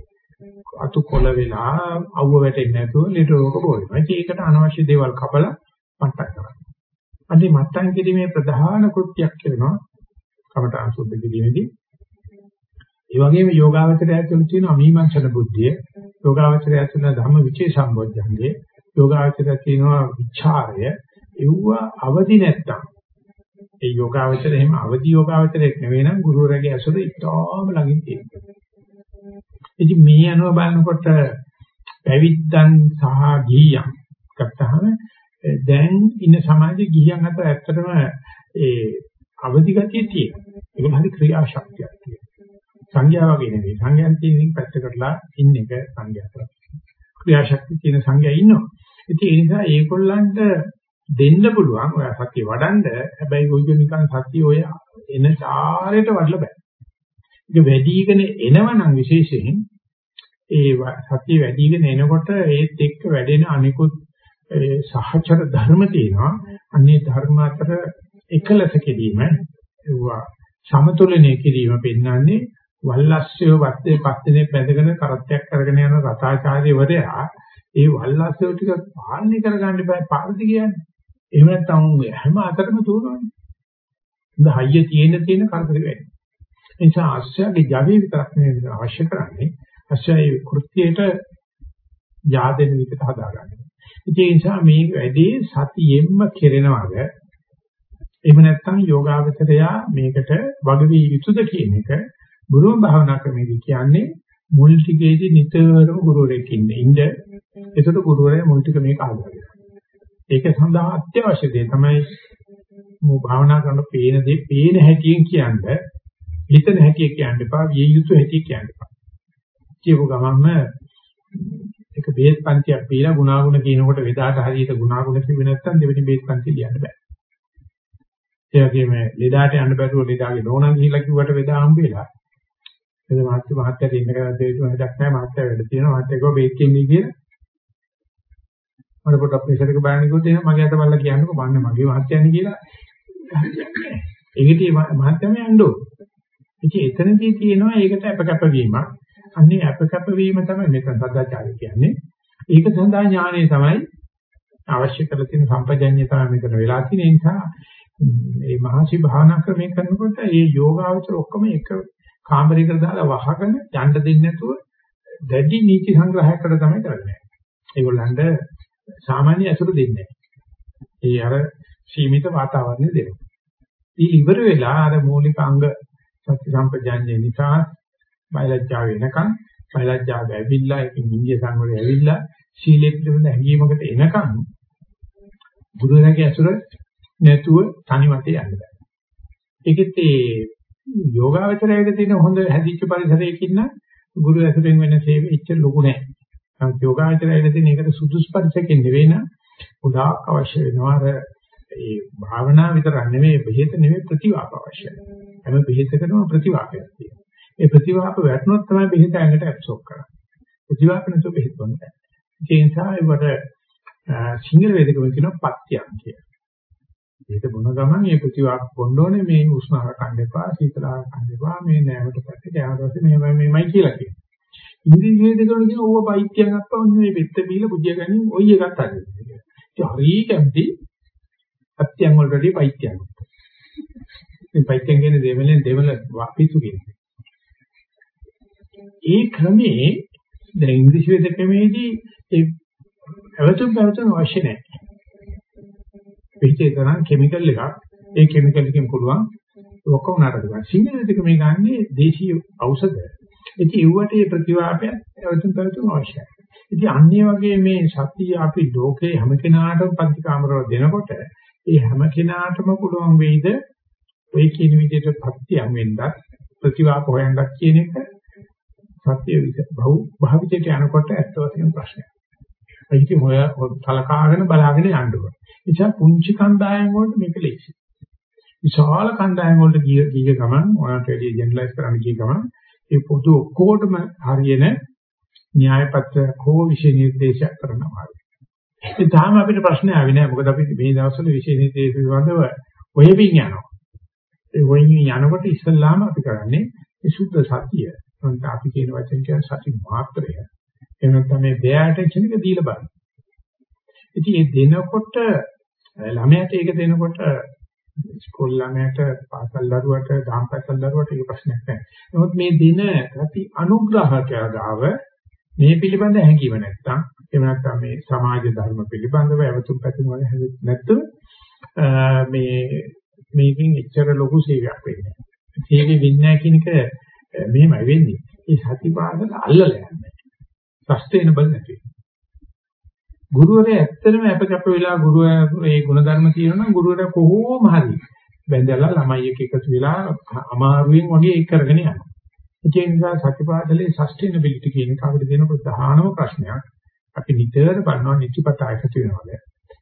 අතු කොළ වෙලා අවුව වැටෙන්නේ නැතුව ලෙඩ රෝග බෝවෙනවා. ඒකට අනවශ්‍ය දේවල් කපලා මට්ටම් කරනවා. අදී මට්ටම් කිරීමේ ප්‍රධාන කෘත්‍යයක් කරනවා කමඨාන් සුද්ධ කිරීමේදී. ඒ වගේම යෝගාවචරය ඇතුළේ තියෙන අමීමංසන බුද්ධිය, යෝගාවචරය ඇතුළේ ධම්ම විචේ සම්බොධ්‍යංගේ, යෝගාවචරය තියෙනවා විචාරය, ඒව අවදි නැත්තම් ඒ යෝගාවචරය එහෙම අවදි යෝගාවචරයක් නෙවෙයි නම් ගුරුවරයාගේ ඇසුර ඉතාම ළඟින් තියෙනවා. ඉතින් මේ අනුව බලනකොට පැවිද්දන් සහ ගිහියන් ගත්තහම දැන් ඉන්න සමාජයේ ගිහියන් අතර ඇත්තටම ඒ අවදි ගතිය තියෙනවා. ඒක හරි ක්‍රියාශක්තියක් තියෙනවා. සංඥා වගේ නෙවෙයි. සංඥාන් තියෙන පැත්තකටලා ඉන්න එක සංඥා කරා. ක්‍රියාශක්තිය තියෙන සංඥා ඉන්නවා. ඉතින් ඒ නිසා ඒගොල්ලන්ට දෙන්න පුළුවන් ඔය සත්‍ය වඩන්න හැබැයි ඔයගොල්ලෝ නිකන් සත්‍ය ඔය එන චාරයට වඩලා බෑ. ඒක වැඩිගෙන එනවනම් විශේෂයෙන් ඒ සත්‍ය වැඩිගෙන එනකොට ඒත් එක්ක වැඩෙන අනිකුත් සහචර ධර්ම තියෙනවා. අන්නේ ධර්ම අතර එකලස කිරීම ඒවා සමතුලනය කිරීම පෙන්වන්නේ වල්ලස්සය වත්තේ පස්තිනේ පැදගෙන කරත්තයක් කරගෙන යන රතාචාර්යවරයා ඒ වල්ලස්සය ටික පාලනය කරගන්න බෑ පාරදි කියන්නේ. එහෙම නැත්නම් හැම අතරම දුවනවානේ. ඉතින් හයිය තියෙන තියෙන කරදර වෙන්නේ. ඒ නිසා අශ්වයාගේ ජවයේ විතරක් නෙවෙයි අවශ්‍ය කරන්නේ අශ්වයාගේ කෘත්‍යයට yaadෙන විදිහට හදාගන්න. ඒ නිසා මේ වැඩේ සතියෙන්ම කෙරෙනවද එහෙම නැත්නම් යෝගාවචරයා මේකට වගවී යුතුද කියන එක ගුරුම භාවනා ක්‍රමයේදී කියන්නේ මුල් ටිකේදී නිතරම ගුරුවරයෙක් ඉන්න. ඉන්න ඒකට ගුරුවරයා මුල් ටික මේක අහගන්නවා. ඒක සඳහා අත්‍යවශ්‍ය දේ තමයි මෝ භාවනා කරන පේන දේ පේන හැටියෙන් කියන්නේ හිතන හැටි කියන්න එපා විය යුතු හැටි කියන්න එපා. කියපු ගමන්ම ඒක බේස් පන්තියක් බීලා ගුණාගුණ කියනකොට වෙදාට හරියට ගුණාගුණ කිව්වේ නැත්නම් දෙවෙනි බේස් පන්තිය ලියන්න බෑ. ඒ වගේම ලෙඩාට යන්න බැරුව ලෙඩාගේ නෝනා ගිහිල්ලා කිව්වට වෙදා හම්බෙලා. එද මහත්ය මහත්යට ඉන්න කරලා දෙවිතුන් හදක් නැහැ මහත්ය වැඩ තියෙනවා මහත්ය කෝ බේස් කියන්නේ කියලා. මට පොඩක් ප්‍රෙෂර් එක බලන්න කිව්වොත් එහෙනම් මගේ අත බලලා කියන්නකෝ බන්න මගේ මහත්යනේ කියලා. ඒකටි මහත්යම යන්න ඕන. ඉතින් එතනදී තියෙනවා ඒකට අපකප්ප වීමක්. අන්නේ අපකප්ප වීම තමයි මෙතන සදාචාරය කියන්නේ. ඒක සඳහා ඥානය තමයි අවශ්‍ය කරලා තියෙන සම්පජඤ්ඤය තමයි මෙතන වෙලා තියෙන නිසා මේ මහසි භාවනා ක්‍රමය කරනකොට මේ යෝගාවචර ඔක්කොම එක කාමරයකට දාලා වහගෙන යන්න දෙන්නේ නැතුව දැඩි නීති සංග්‍රහයකට තමයි කරන්නේ. ඒගොල්ලන්ට සාමාන්‍ය අසුර දෙන්නේ නැහැ. ඒ අර සීමිත වාතාවරණය දෙනවා. ඊ ඉවර වෙලා අර මූලික අංග සති සම්පජාඤ්ඤේ නිසා බයලජ්ජාව වෙනකන් බයලජ්ජාව ඇවිල්ලා ඒකෙන් ඉන්දිය සංවරය ඇවිල්ලා සීලෙ පිළිබඳ හැඟීමකට එනකන් බුදුරජාණන්ගේ අසුර නැතුව තනි වටේ යන්න බෑ. ඒකෙත් ඒ යෝගාවචරයේ තියෙන හොඳ හැදිච්ච පරිසරයකින් නම් ගුරු ඇසුරෙන් වෙන සේවෙ ඉච්ච ලොකු නෑ. නමුත් යෝගාවචරයේ තියෙන එකට සුදුසු පරිසරකින් නෙවෙයි නම් උදාක් අවශ්‍ය වෙනවා අර ඒ භාවනා විතරක් නෙමෙයි බෙහෙත නෙමෙයි ප්‍රතිවාප අවශ්‍යයි. හැම බෙහෙතකටම ප්‍රතිවාපයක් තියෙනවා. ඒ ප්‍රතිවාප වැටුනොත් තමයි බෙහෙත ඇඟට ඇබ්සෝබ් කරන්නේ. ප්‍රතිවාප නැතුව බෙහෙත් බොන්න බෑ. ඒ නිසා ඒවට සිංහල වේදකම කියනවා පත්‍යම් කියලා. ඒක බොන ගමන් මේ ප්‍රතිවාප බොන්න ඕනේ මේ උෂ්ණාර කන්න එපා, සීතලාර කන්න එපා, මේ නෑමට පැත්තේ කෑමට මෙහෙමයි මෙහෙමයි කියලා කියනවා. ඉංග්‍රීසි වේදකවල කියන ඕව පයිත්‍යයක් අත්පවන්න මේ පෙත්ත බීලා පුජ්‍ය ගනින් ඔය එකත් හරි. ඒ හරි කැමති අත්‍යංග වලටදී පයිත්‍යයක්. මේ පයිත්‍යංග කියන්නේ දෙවලෙන් දෙවල පිසු කියන්නේ. ඒ ක්‍රමේ දැන් ඉංග්‍රීසි වේද ක්‍රමේදී ඒ අවතුම් පැවතුම් අවශ්‍ය නැහැ. පිටේ තරම් කිමිකල් එකක් ඒ කිමිකල් එකෙන් පුළුවන් ඔක්කොම නරක ගන්න. සිංහල වේදක මේ ගන්නේ දේශීය ඖෂධ. ඉතින් ඒවට මේ ප්‍රතිවාපය අවතුම් පැවතුම් අවශ්‍යයි. ඉතින් අන්නේ වගේ මේ සත්‍ය අපි ලෝකේ හැම කෙනාටම පන්තිකාමරවල දෙනකොට ඒ හැම කෙනාටම පුළුවන් වෙයිද ඔය කියන විදිහට පත්‍යම් වෙන්නත් ප්‍රතිවාප හොයන්නත් කියන එක සත්‍ය බහු භාවිතයට යනකොට ඇත්ත වශයෙන්ම ප්‍රශ්නයක්. ඒක මොය සලකාගෙන බලාගෙන යන්න ඕන. නිසා පුංචි කණ්ඩායම් වලට මේක ලේසි. විශාල කණ්ඩායම් වලට ගිය ගිය ගමන් ඔයාලට වැඩි ජෙනරලයිස් කරන්න ගිය ගමන් ඒ පොදු ඔක්කොටම හරියන න්‍යාය පත්‍රයක් හෝ විශේෂ නිර්දේශයක් කරනවා. ඒ තාම අපිට ප්‍රශ්න ආවේ නැහැ. මොකද අපි මේ දවස්වල විශේෂ නිර්දේශ පිළිබඳව ඔයවින් යනවා. ඒ ඔයින් යනකොට ඉස්සල්ලාම අපි කරන්නේ මේ සුද්ධ සතිය. මොකද අපි කියන වචන කියන සති මාත්‍රය. එහෙම නැත්නම් මේ බෑට කියන එක දීලා බලන්න. ඉතින් ඒ දෙනකොට ළමයාට ඒක දෙනකොට ස්කෝල් ළමයාට පාසල් දරුවට දහම්පැසල් දරුවට ඒක ප්‍රශ්නයක් නැහැ. නමුත් මේ දින රති අනුග්‍රහකයා ගාව මේ පිළිබඳ හැඟීම නැත්තම් එහෙම නැත්නම් මේ සමාජ ධර්ම පිළිබඳව අවතුම් පැතුම් වල නැත්නම් මේ මේකෙන් එච්චර ලොකු සේවයක් වෙන්නේ නැහැ. සේවෙ වෙන්නේ නැහැ කියන එක මෙහෙමයි වෙන්නේ. ඒ සතිපාදක අල්ලලා යන්නේ. සස්තේනබල් නැති. ගුරුවරයා ඇත්තටම අපකප්ප වෙලා ගුරුවරයා මේ ಗುಣධර්ම කියනවා නම් ගුරුවරයා කොහොම හරි බැඳලා ළමයි එක්ක එකතු වෙලා අමාරුවෙන් වගේ ඒක කරගෙන යනවා. ඒ නිසා සතිපාසලේ සස්ටේනබිලිටි කියන එක අපිට දෙන ප්‍රධානම ප්‍රශ්නයක්. අපි නිතර බලනවා නිතිපතා එකතු වෙනවද?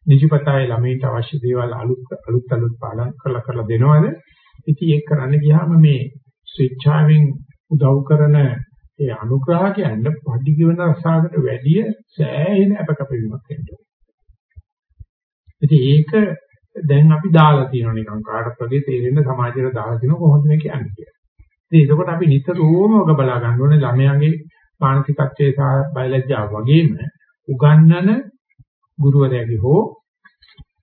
නිතිපතායේ ළමයින්ට අවශ්‍ය දේවල් අලුත් අලුත් අලුත් පාඩම් කරලා කරලා දෙනවද? ඉතින් ඒක කරන්න ගියාම මේ ස්විච්චාවෙන් උදව් කරන ඒ අනුග්‍රහ කියන්නේ පටිගිවන රසාකට වැඩිය සෑහෙන අපකපවීමක් වෙනවා. ඉතින් ඒක දැන් අපි දාලා තියෙනවා නිකන් කාටත් වගේ තේරෙන්න සමාජයට දාලා තියෙනවා කොහොමද මේ කියන්නේ කියලා. ඉතින් ඒකකොට අපි නිතරම ඔබ බලා ගන්න ඕනේ ළමයාගේ මානසිකත්වයේ සහ බයලජ්ජාව වගේම උගන්නන ගුරුවරයාගේ හෝ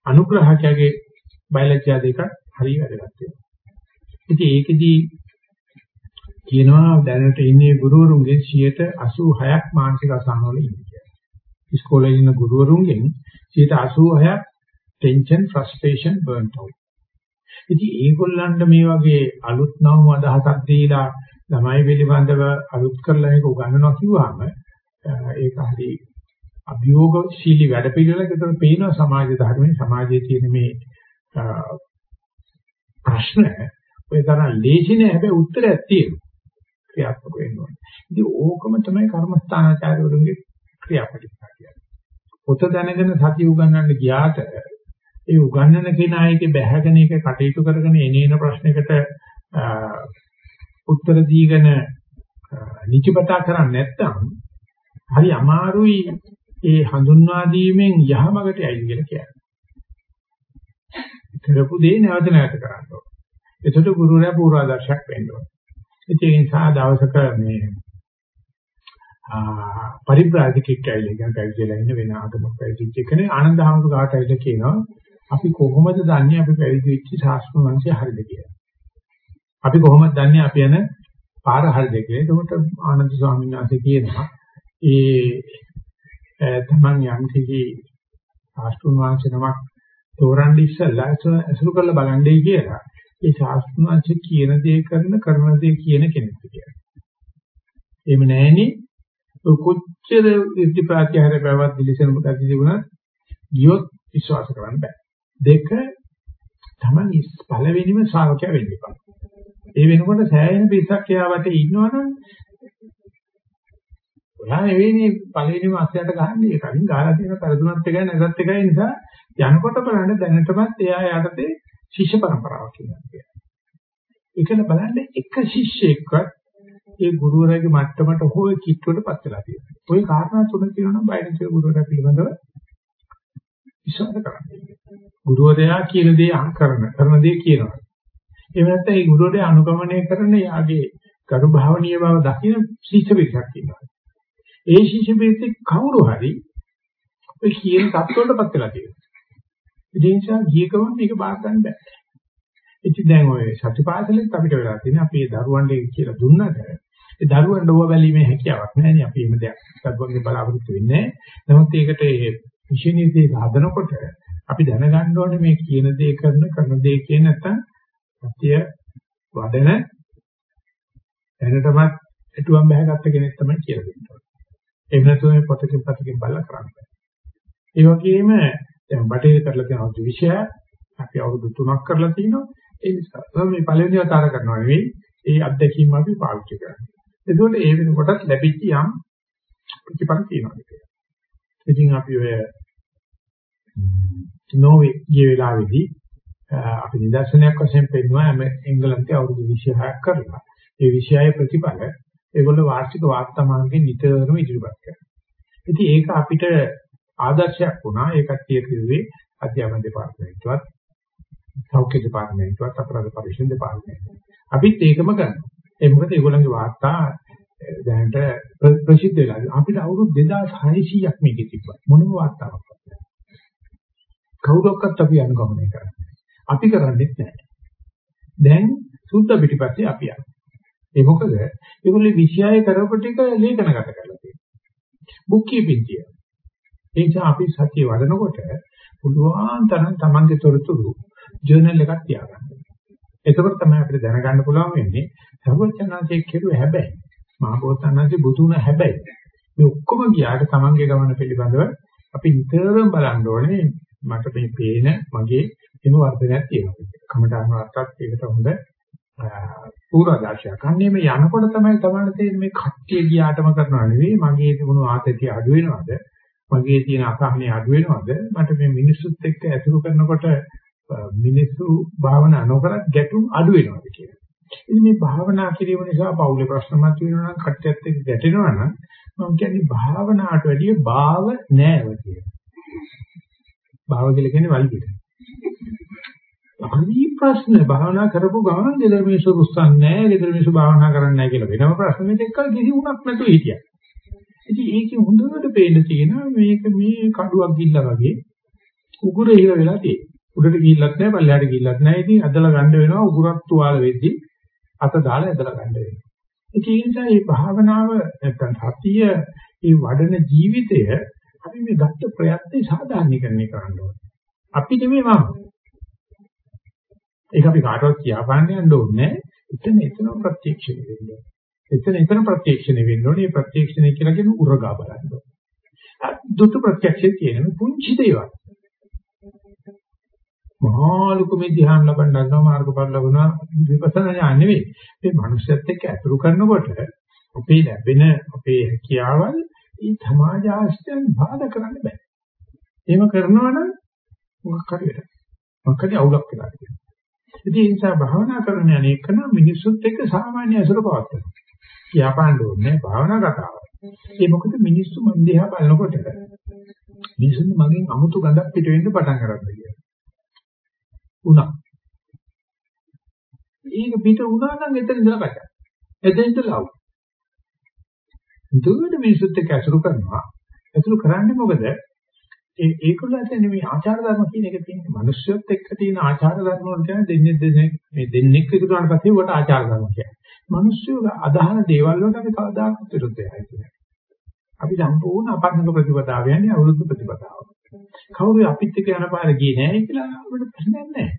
අනුග්‍රහකයාගේ බයලජ්ජා දෙක හරිය වැදගත් වෙනවා. ඉතින් ඒකෙදී කියනවා දැනට ඉන්නේ ගුරුවරුන්ගේ 86ක් මානසික අසහනවල ඉන්නේ කියලා. ඉස්කෝලේ ඉන්න ගුරුවරුන්ගෙන් 86ක් tension frustration burnt out. ඉතින් ඒගොල්ලන්ට මේ වගේ අලුත් නවම අදහසක් දීලා ළමයි පිළිබඳව අලුත් කරලා මේක උගන්වනවා කිව්වම ඒක හරි අභියෝගශීලී වැඩ පිළිවෙලක ඒතර පේනවා සමාජ ධර්මයේ සමාජයේ තියෙන මේ ප්‍රශ්න ඔය තරම් ලේසි නෑ හැබැයි උත්තරයක් තියෙනවා. ක්‍රියාත්මක වෙන්න ඕනේ. ඉතින් ඕකම තමයි කර්මස්ථානාචාර්යවරුන්ගේ ක්‍රියාපටිපාටිය කියන්නේ. පොත දැනගෙන සතිය උගන්වන්න ගියාට ඒ උගන්වන කෙනාගේ බැහැගෙන එක කටයුතු කරගෙන එනේන ප්‍රශ්නයකට උත්තර දීගෙන නිචපතා කරන්නේ නැත්නම් හරි අමාරුයි ඒ හඳුන්වා දීමෙන් යහමගට යයි කියලා කියන්නේ. කරපු දේ නැවත නැවත කරන්න ඕනේ. එතකොට ගුරුවරයා පූර්වාදර්ශයක් වෙන්න ඕනේ. ඒ නිසා දවසක මේ පරිබ්‍රාජිකෙක් කියලා කියන පැවිදිලා ඉන්න වෙන ආගමක් පැවිදිච්ච කෙනේ ආනන්ද හැමෝට ගාට ඇවිල්ලා කියනවා අපි කොහොමද දන්නේ අපි පැවිදි වෙච්ච ශාස්ත්‍රීය වංශය හරිද කියලා. අපි කොහොමද දන්නේ අපි යන පාර හරිද කියලා. එතකොට ආනන්ද ස්වාමීන් වහන්සේ කියනවා ඒ තමන් යම් කිසි ශාස්ත්‍රීය වංශ නමක් තෝරන්න ඉස්සෙල්ලා අසුරු කරලා බලන්නේ කියලා. ඒ ශාස්ත්‍රීය වංශ කියන දේ කරන කරන දේ කියන කෙනෙක් කියලා. එහෙම නැහෙනි කොච්චර ඉර්ධි ප්‍රත්‍යහාර බවක් දිලිසෙන පුතක් තිබුණත් ගියොත් විශ්වාස කරන්න බෑ. දෙක තමයි පළවෙනිම ශ්‍රාවකයා වෙන්න එපා. ඒ වෙනකොට සෑහෙන පිස්සක් එයාවට ඉන්නවනම් ඔයා නෙවෙයිනේ පළවෙනිම අස්සයට ගහන්නේ කලින් ගාලා තියෙන පෙරදුනත් එකයි නැසත් එකයි නිසා යනකොට බලන්න දැනටමත් එයා යටතේ ශිෂ්‍ය පරම්පරාවක් ඉන්නවා. ඒකල බලන්න එක ශිෂ්‍යයෙක්වත් ඒ ගුරුවරයාගේ මට්ටමට හෝ කිට්ටුවට පත් වෙලා තියෙනවා. ওই කාරණා තුන කියනවා බයිනචේ ගුරුවරයා පිළිබඳව විශ්වාස කරන්න. ගුරුවරයා කියන දේ කරන කරන දේ කියනවා. එහෙම නැත්නම් ඒ ගුරුවරයා අනුගමනය කරන යාගේ ගරු භාවනීය බව දකින ශිෂ්‍ය පිරිසක් ඉන්නවා. ඒ ශිෂ්‍ය පිරිසේ කවුරු හරි ඔය කියන தත්වලටපත් වෙලා තියෙනවා. ඒ නිසා ගියකම මේක බාර ගන්න බෑ. ඉතින් දැන් ඔය සතිපාසලෙත් අපිට වෙලා තියෙන අපේ දරුවන්ට කියලා දුන්නට ඒ දරුවන්ට ඕවා බැලීමේ හැකියාවක් නැහැ නේ අපි එහෙම දෙයක් සත්වගේ බලාපොරොත්තු වෙන්නේ නැහැ. නමුත් ඒකට ඒ විශේෂණීය සාධනකොට අපි දැනගන්න ඕනේ මේ කියන දේ කරන කරන දේ කියන නැත්නම් සත්‍ය වදන දැනටමත් එටුවම් බහගත්ත කෙනෙක් තමයි කියලා දෙන්නේ. එහෙම නැතුව මේ පොතකින් පතකින් බලලා කරන්නේ. ඒ වගේම දැන් බටේ කරලා තියෙන විෂය අපි අවුරුදු 3ක් කරලා තිනවා. ඒ නිසා මේ පළවෙනි වතාර කරනවා නෙවෙයි ඒ අත්දැකීම් අපි පාවිච්චි කරන්නේ. ඒකෝට ඒ වෙනකොටත් ලැබිච්ච යම් ප්‍රතිඵල තියෙනවා කියලා. ඉතින් අපි ඔය නෝවේ ගිය වෙලාවේදී අපි නිදර්ශනයක් වශයෙන් පෙන්වුවා එංගලන්තයේ අවුරුදු 26ක් කරලා ඒ විෂයයේ ප්‍රතිඵල ඒගොල්ලෝ වාර්ෂික වාර්තාමානකින් නිතරම ඉදිරිපත් කරනවා. ඉතින් ඒක අපිට ආදර්ශයක් වුණා. ඒකත් කියෙන්නේ අධ්‍යාපන දෙපාර්තමේන්තුවත් සෞඛ්‍ය දෙපාර්තමේන්තුවත් අපරාධ පරීක්ෂණ දෙපාර්තමේන්තුවත්. අපිත් ඒකම කරනවා. ඒ මොකද ඒගොල්ලන්ගේ වාර්තා දැනට ප්‍රසිද්ධ වෙලා අපිට අවුරුදු 2600ක් මේකේ තිබ්බා. මොනම වාර්තාවක් කවුරක්වත් අපි අනුගමනය කරන්නේ අපි කරන්නේ නැහැ. දැන් සුද්ධ පිටිපස්සේ අපි යනවා. ඒ මොකද ඒගොල්ලෝ විෂයය කරපු ටික ලේඛනගත කරලා තියෙනවා. බුක් කීපින් කියන. ඒ නිසා අපි සතිය වඩනකොට පුළුවන් තරම් Tamange තොරතුරු ජර්නල් එකක් තියාගන්න. එතකොට තමයි අපිට දැනගන්න පුළුවන් වෙන්නේ සර්වඥාන්සේ කෙරුව හැබැයි මහබෝසත්ණන්සේ බුදුන හැබැයි මේ ඔක්කොම ගියාට Tamange ගමන පිළිබඳව අපි නිතරම බලන්න ඕනේ මට මේ පේන මගේ එම වර්ධනයක් තියෙනවා. කමඨාන වත්තත් ඒකට හොඳ පූර්වාදර්ශයක්. අන්නේ මේ යනකොට තමයි තමයි තේරෙන්නේ මේ කට්ටිය ගියාටම කරනවා නෙවෙයි මගේ තිබුණු ආතතිය අඩු වෙනවද? මගේ තියෙන අසහනය අඩු වෙනවද? මට මේ මිනිස්සුත් එක්ක ඇසුරු කරනකොට මිනිස්සු භාවනා නොකරත් ගැටුම් අඩු වෙනවද කියලා. ඉතින් මේ භාවනා කිරීම නිසා පෞලේ ප්‍රශ්න මතුවෙනවා නම් කට්ටියත් එක්ක ගැටෙනවා නම් මම කියන්නේ භාවනාවට වැඩිය භාව නෑව කියලා. භාව කියලා කියන්නේ වල්පිට. අනිත් ප්‍රශ්න භාවනා කරපු ගමන් ගෙදර මිනිස්සු රුස්සන්නේ නැහැ, ගෙදර මිනිස්සු භාවනා කරන්නේ නැහැ කියලා වෙනම ප්‍රශ්නෙ දෙකක් කිසි උනක් නැතුව හිටියා. ඉතින් ඒකේ හොඳට පේන්න තියෙනවා මේක මේ කඩුවක් ගිල්ලා වගේ උගුර ඉර වෙලා තියෙන්නේ. උඩට ගිහිල්ලත් නැහැ, පල්ලෙහාට ගිහිල්ලත් නැහැ. ඉතින් අදලා ගන්න වෙනවා උගුරක් තුවාල වෙද්දී අත දාලා ඇදලා ගන්න වෙනවා. ඒ නිසා මේ භාවනාව නැත්තම් සතිය මේ වඩන ජීවිතය අපි මේ ගත්ත ප්‍රයත්නේ සාධාරණීකරණය කරන්න ඕනේ. අපි නෙමෙයි මම. ඒක අපි කාටවත් කියපාන්න යන්න ඕනේ එතන එතන ප්‍රත්‍යක්ෂණය වෙන්න ඕනේ. එතන එතන ප්‍රත්‍යක්ෂණය වෙන්න ඕනේ. මේ ප්‍රත්‍යක්ෂණය කියලා කියන උරගා බලන්න ඕනේ. දුතු ප්‍රත්‍යක්ෂයේ තියෙන පුංචි දේවල්. මහා ලොකු මේ ධ්‍යාන ලබන්න ගන්නවා මාර්ගඵල ලබනවා විපස්සනා ඥාන නෙවෙයි. මේ මනුස්සයත් එක්ක අතුරු කරනකොට අපේ ලැබෙන අපේ හැකියාවල් ඒ සමාජ ආශ්‍රයන් බාධා කරන්න බෑ. එහෙම කරනවා නම් මොකක් හරි වෙනවා. මොකක් හරි අවුලක් වෙලා තියෙනවා. ඉතින් ඒ නිසා භාවනා කරන අනේකන මිනිස්සුත් එක්ක සාමාන්‍ය අසුර පවත්වනවා. කියාපාන්න ඕනේ භාවනා කතාව. ඒ මොකද මිනිස්සු මන් දිහා බලනකොට මිනිස්සුන් මගෙන් අමුතු ගඳක් පිට වෙන්න පටන් ගන්නවා කියලා. උනා. ඒක පිට උනා නම් එතන ඉඳලා කචා. එතන ඉඳලා ආව. දුවන මිනිස්සුත් එක්ක අසුර කරනවා. අසුර කරන්නේ මොකද? ඒ ඒකවලට මේ ආචාර ධර්ම කියන එක තියෙන්නේ මිනිස්සුත් එක්ක තියෙන ආචාර ධර්ම වල කියන්නේ දෙන්නේ දෙන්නේ මේ දෙන්නෙක් එකතු වුණාට පස්සේ උකට ආචාර ධර්ම කියන්නේ. මිනිස්සු අදහන දේවල් වලට අපි කවදාකවත් විරුද්ධයි කියන්නේ. අපි සම්පූර්ණ අපන්නක ප්‍රතිපදාව යන්නේ අවුරුදු ප්‍රතිපදාව. කවුරු අපිත් එක්ක යන පාර ගියේ නැහැ කියලා අපිට ප්‍රශ්නයක් නැහැ.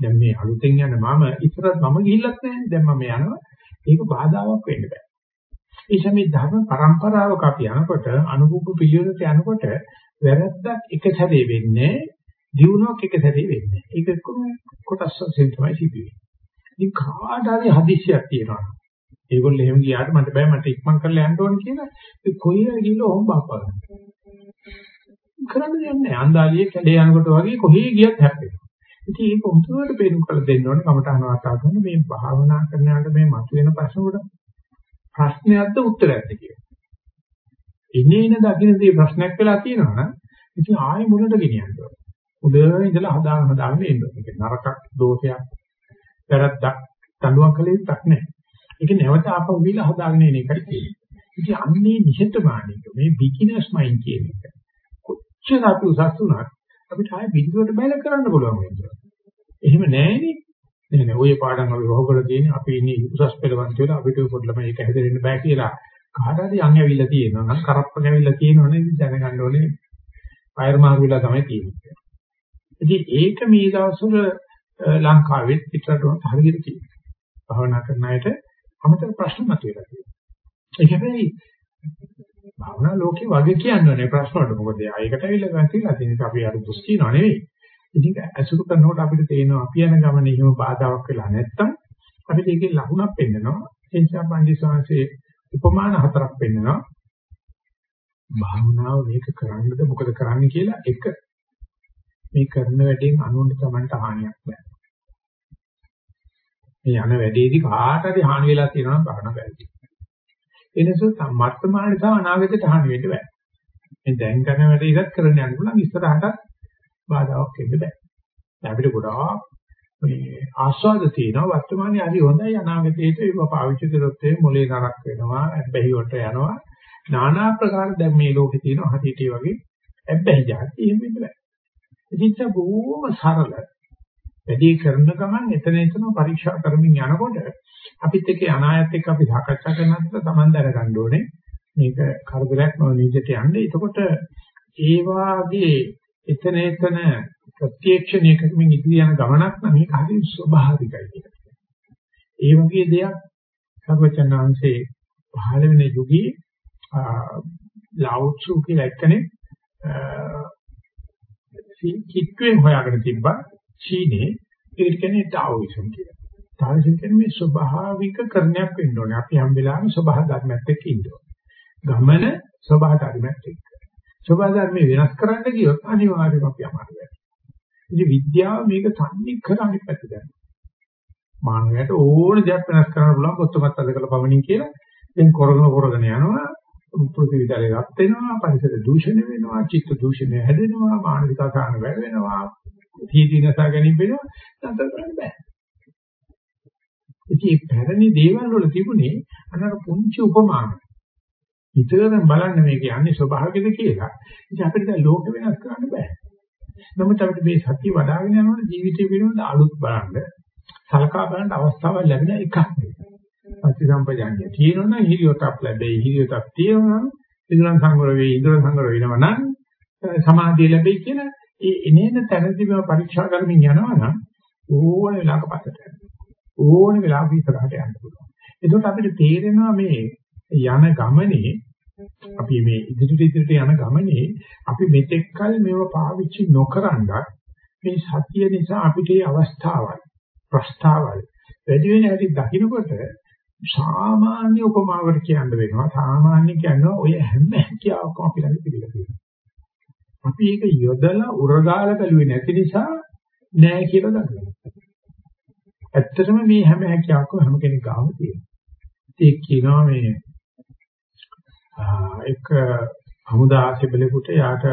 දැන් මේ අලුතෙන් යන මම ඉස්සරත් මම ගිහිල්ලත් නැහැ. දැන් මම යනවා. ඒක බාධාවක් වෙන්න බෑ. ඒ සමේ ධර්ම પરම්පරාවක අපි යනකොට අනුභව පිළිවෙලට යනකොට වැරද්දක් එක සැරේ වෙන්නේ දිනුවක් එක සැරේ වෙන්නේ. ඒක කොටස් වශයෙන් තමයි සිදුවෙන්නේ. ඉතින් කාට හරි හදිස්සියක් තියෙනවා. ඒගොල්ලෝ එහෙම ගියාට මට බෑ මට ඉක්මන් කරලා යන්න ඕන කියලා ඒ කොහේ ගිහලා ඔහොම බාපා ගන්න. කරන්න දෙයක් නැහැ. අන්දාලියේ කැඩේ යනකොට වගේ කොහේ ගියත් හැප්පෙනවා. ඉතින් ඒක උතුරට පේනු කළ දෙන්න ඕනේ කමටහන වාතා කරන මේ භාවනා කරනාට මේ මතුවෙන ප්‍රශ්න වලට ප්‍රශ්නයක්ද උත්තරයක්ද කියලා. එන්නේ එන දකින්නේ ප්‍රශ්නයක් වෙලා තියෙනවා නම් ඉතින් ආයෙ මුලට ගෙනියන්න ඕනේ. මුලින් ඉඳලා හදාගෙන හදාගෙන එන්න ඕනේ. ඒක නරකක් දෝෂයක් වැරද්දක් දඬුවම් කළේ තක් නැහැ. ඒක නැවත ආපහු ගිහලා හදාගෙන එන එකයි තියෙන්නේ. ඉතින් අන්නේ නිහතමානීක මේ බිග්ිනර්ස් මයින්ඩ් කියන එක කොච්චර අපි උසස් වුණත් අපිට ආයෙ පිටුවට බයලා කරන්න පුළුවන් වෙනවා. එහෙම නැහැනේ. නේ නේ ඔය පාඩම් අපි වහකලා තියෙන්නේ අපි ඉන්නේ උසස් පෙළවන්ත වෙලා අපිට පොඩ්ඩ ළමයි ඒක හැදෙන්න බෑ කියලා කාට හරි යන් ඇවිල්ලා තියෙනවා නම් කරප්ප ඇවිල්ලා තියෙනවනේ ඉතින් දැනගන්න ඕනේ ෆයර් මාරු වෙලා තමයි තියෙන්නේ. ඉතින් ඒක මේ දවස්වල ලංකාවෙත් පිටරට හරියට තියෙනවා. භාවනා කරන අයට අමතර ප්‍රශ්න මතුවලා තියෙනවා. ඒ හැබැයි භාවනා ලෝකේ වගේ කියන්නේ ප්‍රශ්න වලට මොකද ඒකට ඇවිල්ලා ගන්න තියෙනවා. ඒ නිසා අපි අර දුස් කියනවා නෙවෙයි. ඉතින් අසුරු කරනකොට අපිට තේරෙනවා අපි යන ගමනේ එහෙම බාධාවක් වෙලා නැත්තම් අපිට ඒකේ ලකුණක් පෙන්නනවා. ඒ නිසා පන්දිස්වාංශයේ උපමාන හතරක් පෙන්නනවා. භාවනාව මේක කරන්නද මොකද කරන්නේ කියලා එක මේ කරන වැඩෙන් අනුන්ට තමන්ට හානියක් නැහැ. මේ යන වැඩේදී කාට හරි හානි වෙලා තියෙනවා නම් භාවනාව වැරදි. ඒ නිසා වර්තමානයේ සහ අනාගතයට හානි වෙන්න බෑ. මේ දැන් කරන වැඩේ ඉවත් කරන්න යන්න පුළුවන් ඉස්සරහට බාධාවක් වෙන්න බෑ. දැන් අපිට ගොඩාක් මේ ආස්වාද තියෙනවා වර්තමානයේ හරි හොඳයි අනාගතයේට ඒක පාවිච්චි කරොත් මොලේ නරක් වෙනවා ඇබ්බැහි වලට යනවා নানা ප්‍රකාර දැන් මේ ලෝකේ තියෙන හරිටි වගේ ඇබ්බැහි જાති එහෙම වෙන්න බෑ. ඉතින් බොහොම සරල වැඩි කරන ගමන් එතන එතන පරීක්ෂා කරමින් යනකොට අපිත් එක්ක අනායත් එක්ක අපි සාකච්ඡා කරනකොට Taman දැනගන්න ඕනේ. මේක කරදරයක් නොවන විදිහට යන්නේ. එතකොට ඒ වාගේ එතන එතන ප්‍රත්‍යක්ෂණය කරමින් ඉදිරි යන ගමනක් නම් මේක හරිය ස්වභාවිකයි කියලා. ඒ වගේ දෙයක් සර්වචනාංශේ පහළ වෙන යුගයේ ලාවුත්සු කියලා එක්කනේ කිට්ටුවෙන් හොයාගෙන තිබ්බා. චීනේ ඒකට කියන්නේ ටාઓයිසම් කියලා. තාවසින් කියන්නේ මේ ස්වභාවික කරණයක් වෙන්න ඕනේ. අපි හැම වෙලාවෙම ස්වභාව ධර්මයක් එක්ක ඉන්න ඕනේ. ගමන ස්වභාව ධර්මයක් එක්ක. ස්වභාව ධර්ම වෙනස් කරන්න ගියොත් අනිවාර්යයෙන්ම අපි අමාරු වෙනවා. ඉතින් විද්‍යාව මේක තන්නේ කර අනිත් පැත්ත දැන්. මානවයාට ඕන දෙයක් වෙනස් කරන්න පුළුවන් පොත්තමත් අද කළ පමණින් කියලා දැන් කරගෙන කරගෙන යනවා පෘථිවිතලේ රත් වෙනවා පරිසර දූෂණය වෙනවා චිත්ත දූෂණය හැදෙනවා මානසික අසහන වැඩි වෙනවා තීදීනස ගැනීම වෙනවා. නතර කරන්න බෑ. ඉතින් මේ පැරණි දේවල් වල තිබුණේ අනර පුංචි උපමාන. විතරක් බලන්න මේක යන්නේ ස්වභාවිකද කියලා. ඉතින් අපිට දැන් ලෝක වෙනස් කරන්න බෑ. නමුත් අපිට මේ සතිය වඩ아가ගෙන යනකොට ජීවිතේ පිළිබඳ අලුත් බලන්න සලකා බලන්න අවස්ථාවක් ලැබෙන එකක්. පස්ති සම්පජාන්‍ය කියනවනම් හිරියොතක් ලැබෙයි. හිරියොතක් තියෙනවා ඉදරන් සංවර වේ ඉදරන් සංවර වෙනවා නම් සමාධිය ලැබෙයි කියන ඒ එනේන තැනදී මේ පරීක්ෂා කරමින් යනවා නම් ඕන වෙලාවක පස්සට යනවා ඕන වෙලාවක ඉස්සරහට යන්න පුළුවන්. එතකොට අපිට තේරෙනවා මේ යන ගමනේ අපි මේ ඉදිරියට ඉදිරියට යන ගමනේ අපි මෙතෙක් කල මේව පාවිච්චි නොකරනවත් මේ සතිය නිසා අපිට මේ අවස්ථාවල් ප්‍රස්තාවල් වැඩි වෙන හැටි දකින්නකොට සාමාන්‍ය උපමාවකට කියන්න වෙනවා සාමාන්‍ය කියන්නේ ඔය හැම හැකියාවකම අපි ළඟ තිබිලා තියෙනවා අපි ඒක යොදලා උරගාල බැලුවේ නැති නිසා නෑ කියලා දන්නවා ඇත්තටම මේ හැම හැකියාවකම හැම කෙනෙක් ගාව තියෙනවා ඒක කියනවා මේ එක හමුදා ආසිබලෙකුට යාට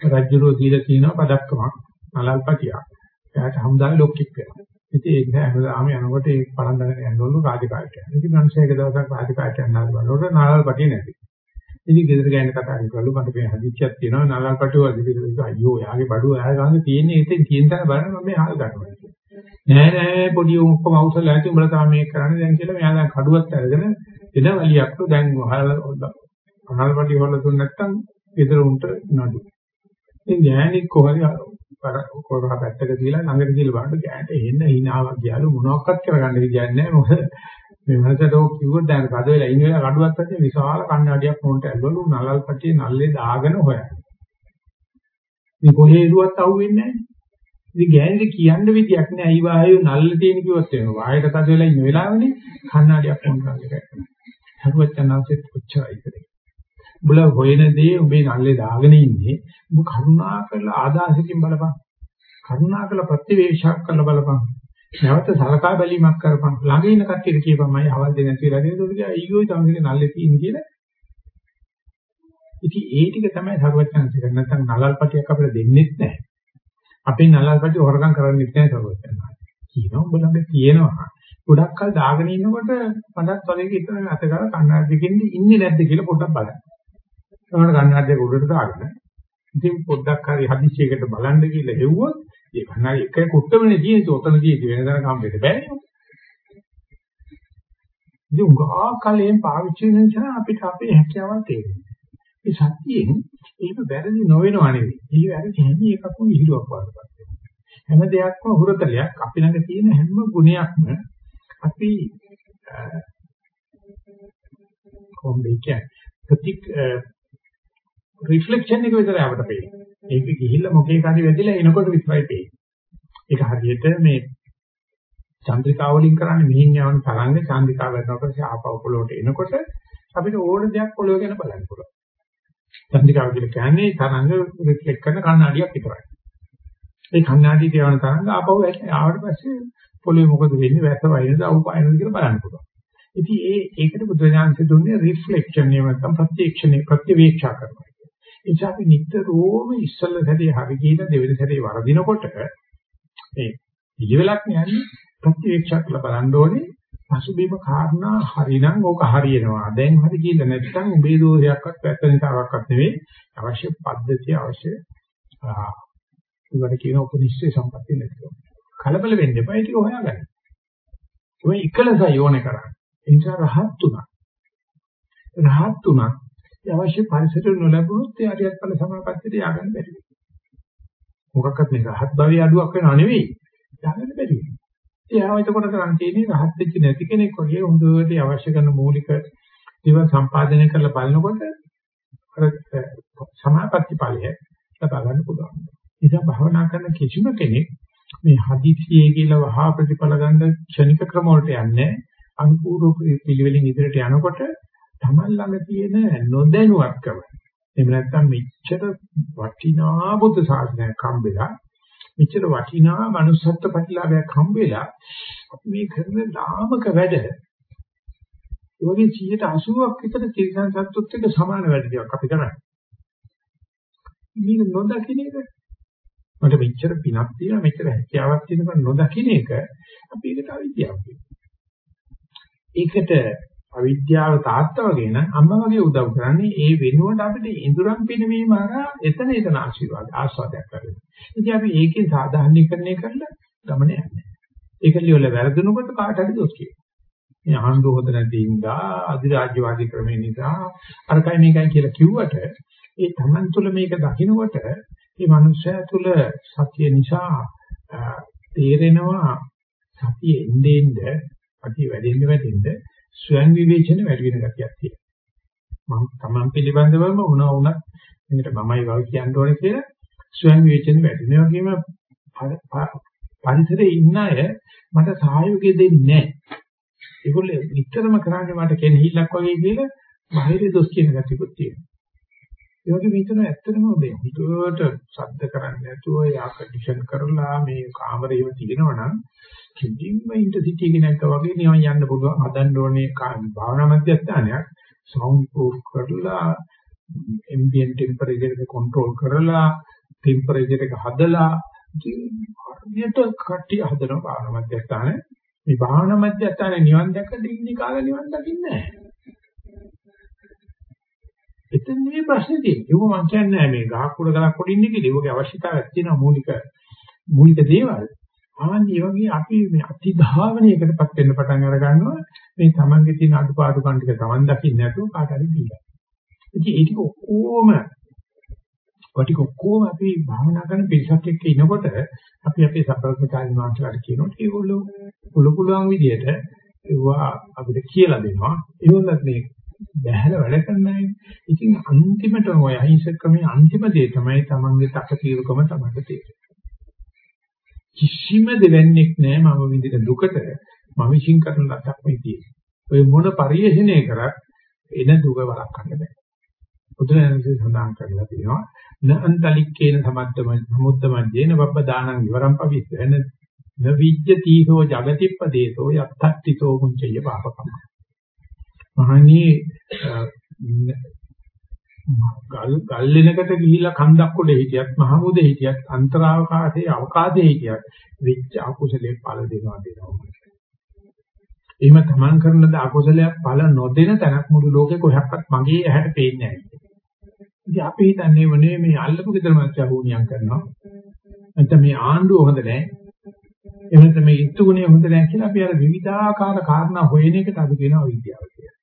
රජුරෝ දීලා තියෙනවා පදක්කමක් නලල්පටියක්. එයාට හමුදාවේ ලොක්ෙක් වෙනවා. ඉතින් ඒ නිසා හැමදාම යනකොට ඒ පරන්දගෙන යනවලු රාජකාරියට. ඉතින් මිනිස්සු එක දවසක් රාජකාරියට යනවා බලනකොට නලල්පටිය නැති. ඉතින් ගෙදර ගෑනි කතා කරනකොට මට මේ හදිච්චියක් තියෙනවා නලල්පටිය වදිවිද අයියෝ යාගේ බඩුව එයා ගන්න තියෙන්නේ ඉතින් කියන තැන බලන්න මම මේ හාල් ගන්නවා. නෑ නෑ පොඩි ඔක්කොම අවසල ඇති උඹලා තමයි මේක කරන්නේ දැන් කියලා මෙයා දැන් කඩුවත් අරගෙන එන වලියක්ලු දැන් අහල්පටි හොල්ල දුන්න නැත්නම් ගෙදර උන්ට නඩු. ඉතින් ගෑණි කොහරි කොරහ පැත්තක තියලා ළඟට ගිහලා බලන්න ගෑනට එන්න hinaවක් ගියාලු මොනවක්වත් කරගන්න විදියක් නැහැ. මොකද මේ මනසට ඕක කිව්වොත් දැන් කඩ වෙලා ඉන්න වෙලාව කඩුවක් ඇත්තේ විශාල කන්නඩියක් මොන්ට ඇල්ලලු නලල්පටියේ නල්ලේ දාගෙන හොයන. මේ කොහේ ඉරුවත් අහුවෙන්නේ නැහැ. ඉතින් ගෑනිට කියන්න විදියක් නෑ. අයි වායු නල්ල තියෙන කිව්වොත් වෙනවා. වායයට කඩ වෙලා ඉන්න වෙලාවනේ කන්නඩියක් මොන්ට කරගෙන. හරුවචනාංශෙත් කොච්චරයි කරේ. උඹලා හොයන දේ උඹේ නල්ලේ දාගෙන ඉන්නේ. උඹ කරුණා කරලා ආදාසකින් බලපන්. කරුණා කරලා ප්‍රතිවේක්ෂයක් කරලා බලපන්. නැවත සලකා බැලීමක් කරපන්. ළඟ ඉන්න කට්ටියට කියපන් මම අවල් දෙන්නේ නැති වෙලා නේද? ඒක අයියෝ තමයි නල්ලේ තියෙන්නේ කියලා. ඉතින් ඒ ටික තමයි සරුවචනන්සේ කරන්නේ. නැත්නම් නලල්පටියක් අපිට දෙන්නෙත් නැහැ. අපේ නලල්පටි හොරගම් කරන්නෙත් නැහැ සරුවචනන්සේ. කියනවා උඹ ළඟ තියෙනවා. ගොඩක් කල් දාගෙන ඉන්නකොට මඩත් වගේ ඉතන අත ගාලා කන්නාඩියකින් ඉන්නේ නැද්ද කියලා පොඩ්ඩක් බලන්න. ඒකට කන්නාඩියක උඩට දාගෙන ඉතින් පොඩ්ඩක් හරි හදිස්සියකට බලන්න කියලා හෙව්වොත් ඒ කන්නාඩි එක කුට්ටමනේ තියෙන්නේ ඔතනදී වෙනදාන කම්බෙට බෑනේ. ඉතින් උගා කලෙන් පාවිච්චි වෙන නිසා අපිට අපේ හැකියාවල් තේරෙනවා. මේ සත්‍යයෙන් ඒක වැරදි නොවෙනව නෙවෙයි. ඒ වැරදි හැම එකක්ම විහිළුවක් වඩපත් වෙනවා. හැම දෙයක්ම හුරතලයක් අපි ළඟ තියෙන හැම ගුණයක්ම අපි කොහොමද කියන්නේ ප්‍රතික් රිෆ්ලෙක්ෂන් එක විතරයි අපිට පේන්නේ. ඒක ගිහිල්ලා මොකේ කාරි වැදිලා එනකොට විතරයි පේන්නේ. ඒක හරියට මේ චන්ද්‍රිකා වලින් කරන්නේ මෙහින් යවන තරංග චන්ද්‍රිකා වැටෙනකොට ආපහු පොළොවට එනකොට අපිට ඕන දෙයක් පොළොව ගැන බලන්න පුළුවන්. චන්ද්‍රිකාව කියලා කියන්නේ තරංග රිෆ්ලෙක්ට් කරන කණ්ණාඩියක් විතරයි. ඒ කණ්ණාඩියට යවන තරංග ආපහු ආවට පස්සේ පොළොවේ මොකද වෙන්නේ වැස්ස වයින්ද අවුපායනද කියලා බලන්න පුළුවන්. ඉතින් ඒ ඒකට බුදුරජාණන්සේ දුන්නේ රිෆ්ලෙක්ෂන් එහෙම නැත්නම් ප්‍රත්‍යක්ෂණේ ප්‍රතිවේක්ෂා කරනවා. නිසා අපි නිතරම ඉස්සල්ල සැරේ හරි කියන දෙවෙනි සැරේ වරදිනකොට මේ පිළිවෙලක් යන්නේ ප්‍රතිවේක්ෂා කරලා බලන්න ඕනේ. පසුබිම කාරණා හරිනම් ඕක හරියනවා. දැන් හරි කියලා නැත්නම් උඹේ දෝෂයක්වත් පැත්තනිතාවක්වත් නෙවෙයි. අවශ්‍ය පද්ධතිය අවශ්‍ය ඒකට කියන උපනිෂ්ඨේ සම්පත්තිය නැතිව. කලබල වෙන්න එපා. ඒක හොයාගන්න. ඔය එකලස යෝනේ කරන්නේ. ඒ නිසා රහත් තුනක්. රහත් තුනක් ඒ අවශ්‍ය පරිසර නොලැබුණොත් ඒ අරියත් ඵල සමාපත්තියට ය아가න්න බැරි වෙනවා. මොකක්වත් මේ රහත් භවයේ අඩුවක් වෙනව නෙවෙයි. ය아가න්න බැරි වෙනවා. එයාව එතකොට කරන් තියෙන්නේ රහත් වෙච්ච නැති කෙනෙක් වගේ හොඳට අවශ්‍ය කරන මූලික දේව සම්පාදනය කරලා බලනකොට අර සමාපatti ඵලය ලබා ගන්න පුළුවන්. නිසා භවනා කරන කිසිම කෙනෙක් මේ හදිසියේ කියලා වහා ප්‍රතිඵල ගන්න ක්ෂණික ක්‍රම වලට යන්නේ අනුපූර්ව පිළිවෙලින් ඉදිරියට යනකොට තමන් ළඟ තියෙන නොදැනුවත්කම. එහෙම නැත්නම් මෙච්චර වටිනා බුද්ධ ශාසනයක් හම්බෙලා මෙච්චර වටිනා manussත්ත්ව ප්‍රතිලාභයක් හම්බෙලා අපි මේ කරන ලාමක වැඩ ඒ වගේ 180ක් විතර තිරසන් සත්තුත් එක්ක සමාන වැඩ ටිකක් අපි කරන්නේ. මේක නොදකින්න එක. මට මෙච්චර පිනක් තියෙනවා මෙච්චර හැකියාවක් තියෙනවා නොදකින්න එක අපි ඒකට අවිද්‍යාව ඒකට අවිද්‍යාව තාත්තා වගේ නම් අම්මා වගේ උදව් කරන්නේ ඒ වෙනුවට අපිට ඉඳුරම් පිනවීම හරහා එතන එතන ආශිර්වාද ආස්වාදයක් කරගන්න. ඉතින් අපි ඒකෙන් සාධාරණීකරණය කරලා ගමන යන්නේ. ඒක ලියවල වැරදුනකොට කාට හරි දොස් කියනවා. මේ ආණ්ඩුව හොද නැති ඉඳා අධිරාජ්‍යවාදී ක්‍රමේ නිසා අරකයි මේකයි කියලා කිව්වට ඒ Taman තුල මේක දකිනකොට මේ මනුස්සයා තුල සතිය නිසා තේරෙනවා සතිය එන්නේ එන්නේ සතිය වැඩෙන්න වැඩෙන්න ස්වයං විවේචන වැඩි වෙන ගතියක් තියෙනවා. මම තමන් පිළිබඳවම වුණා වුණත් මේකට මමයි වගේ කියන්න ඕනේ කියලා ස්වයං විවේචන වැඩි වෙන වගේම පරිසරයේ ඉන්න අය මට සහයෝගය දෙන්නේ නැහැ. ඒගොල්ලෝ නිතරම කරන්නේ මට කෙනෙහිල්ලක් වගේ කියලා බාහිර දොස් කියන ගතියකුත් තියෙනවා. ඒ වගේ විතර ඇත්තටම මේ හිතුවට ශබ්ද කරන්නේ නැතුව යා කන්ඩිෂන් කරලා මේ කාමරේම තියෙනවා නම් කිසිම ඉන්ටර්සිටි කෙනෙක් වගේ නිවන් යන්න පුළුවන්. හදන්න ඕනේ භාවනා මධ්‍යස්ථානයක්. සවුන්ඩ් ප්‍රූෆ් කරලා ambient temperature එක කන්ට්‍රෝල් කරලා ටෙම්පරේචර් එක හදලා හරියට කට්ටිය හදන භාවනා මධ්‍යස්ථාන. මේ භාවනා මධ්‍යස්ථානේ නිවන් දැක දෙන්නේ කාලා නිවන් දකින්නේ නැහැ. එතන මේ ප්‍රශ්නේ තියෙන්නේ. ඒක මම කියන්නේ මේ ගහක් උඩ ගලක් උඩ ඉන්නේ කියලා. ඒකේ අවශ්‍යතාවයක් තියෙනවා මූලික මූලික දේවල්. ආන්නේ වගේ අපි මේ අතිධාවනයකටපත් වෙන්න පටන් අර ගන්නවා. මේ තමන්ගේ තියෙන අඩුපාඩුකම් ටික තමන් දකින්න නැතුව කාට හරි දීලා. ඉතින් ඒක ඔක්කොම වටික ඔක්කොම අපි භාවනා කරන පිරිසක් එක්ක ඉනකොට අපි අපේ සබ්‍රක්‍මචාරි මාත්‍රාට කියනකොට ඒගොල්ලෝ පුළු පුළුවන් විදිහට ඒවා අපිට කියලා දෙනවා. ඒගොල්ලත් මේ බැහැල වැඩ කරන්නේ. ඉතින් අන්තිමට ඔය අහිංසකමේ අන්තිම දේ තමයි Tamange තකතිරුකම තමයි තේරෙන්නේ. කිසිම දෙවන්නේක් නැහැ මම විඳින දුකට මම විශ්ින් කරන ලක්ක් මේ තියෙන්නේ. ඔය මොන පරිේශණය කරත් එන දුක වළක්වන්න බෑ. බුදුරජාණන්සේ සඳහන් කරලා තියෙනවා න අන්තලික්කේන සමද්දම සමුද්දමජ්ජේන වබ්බ දානං විවරම් පවිස්සන න විජ්ජතිසෝ జగතිප්පදේසෝ යත්තට්ඨිතෝ මුංචය පාපකම මහණී ගල් ගල් වෙනකට ගිහිලා කන්දක් උඩ හිටියත් මහමුදේ හිටියත් අන්තරාවකාශයේ අවකාශයේ හිටියත් විච්ච අකුසලේ ඵල දෙනවා දෙනවා. එහෙම තමන් කරන ද අකුසලයක් ඵල නොදෙන තැනක් මුළු ලෝකේ කොහොක්වත් මගේ ඇහැට පේන්නේ නැහැ. ඉතින් අපි හිතන්නේ වනේ මේ අල්ලපු ගෙදර මැච්ච වුණියම් කරනවා. නැත්නම් මේ ආණ්ඩුව හොඳ නැහැ. එහෙම නැත්නම් මේ ඉත්තු ගුණය හොඳ නැහැ කියලා අපි අර විවිධාකාර කාරණා හොයන එකට අපි කියනවා විද්‍යාව කියලා.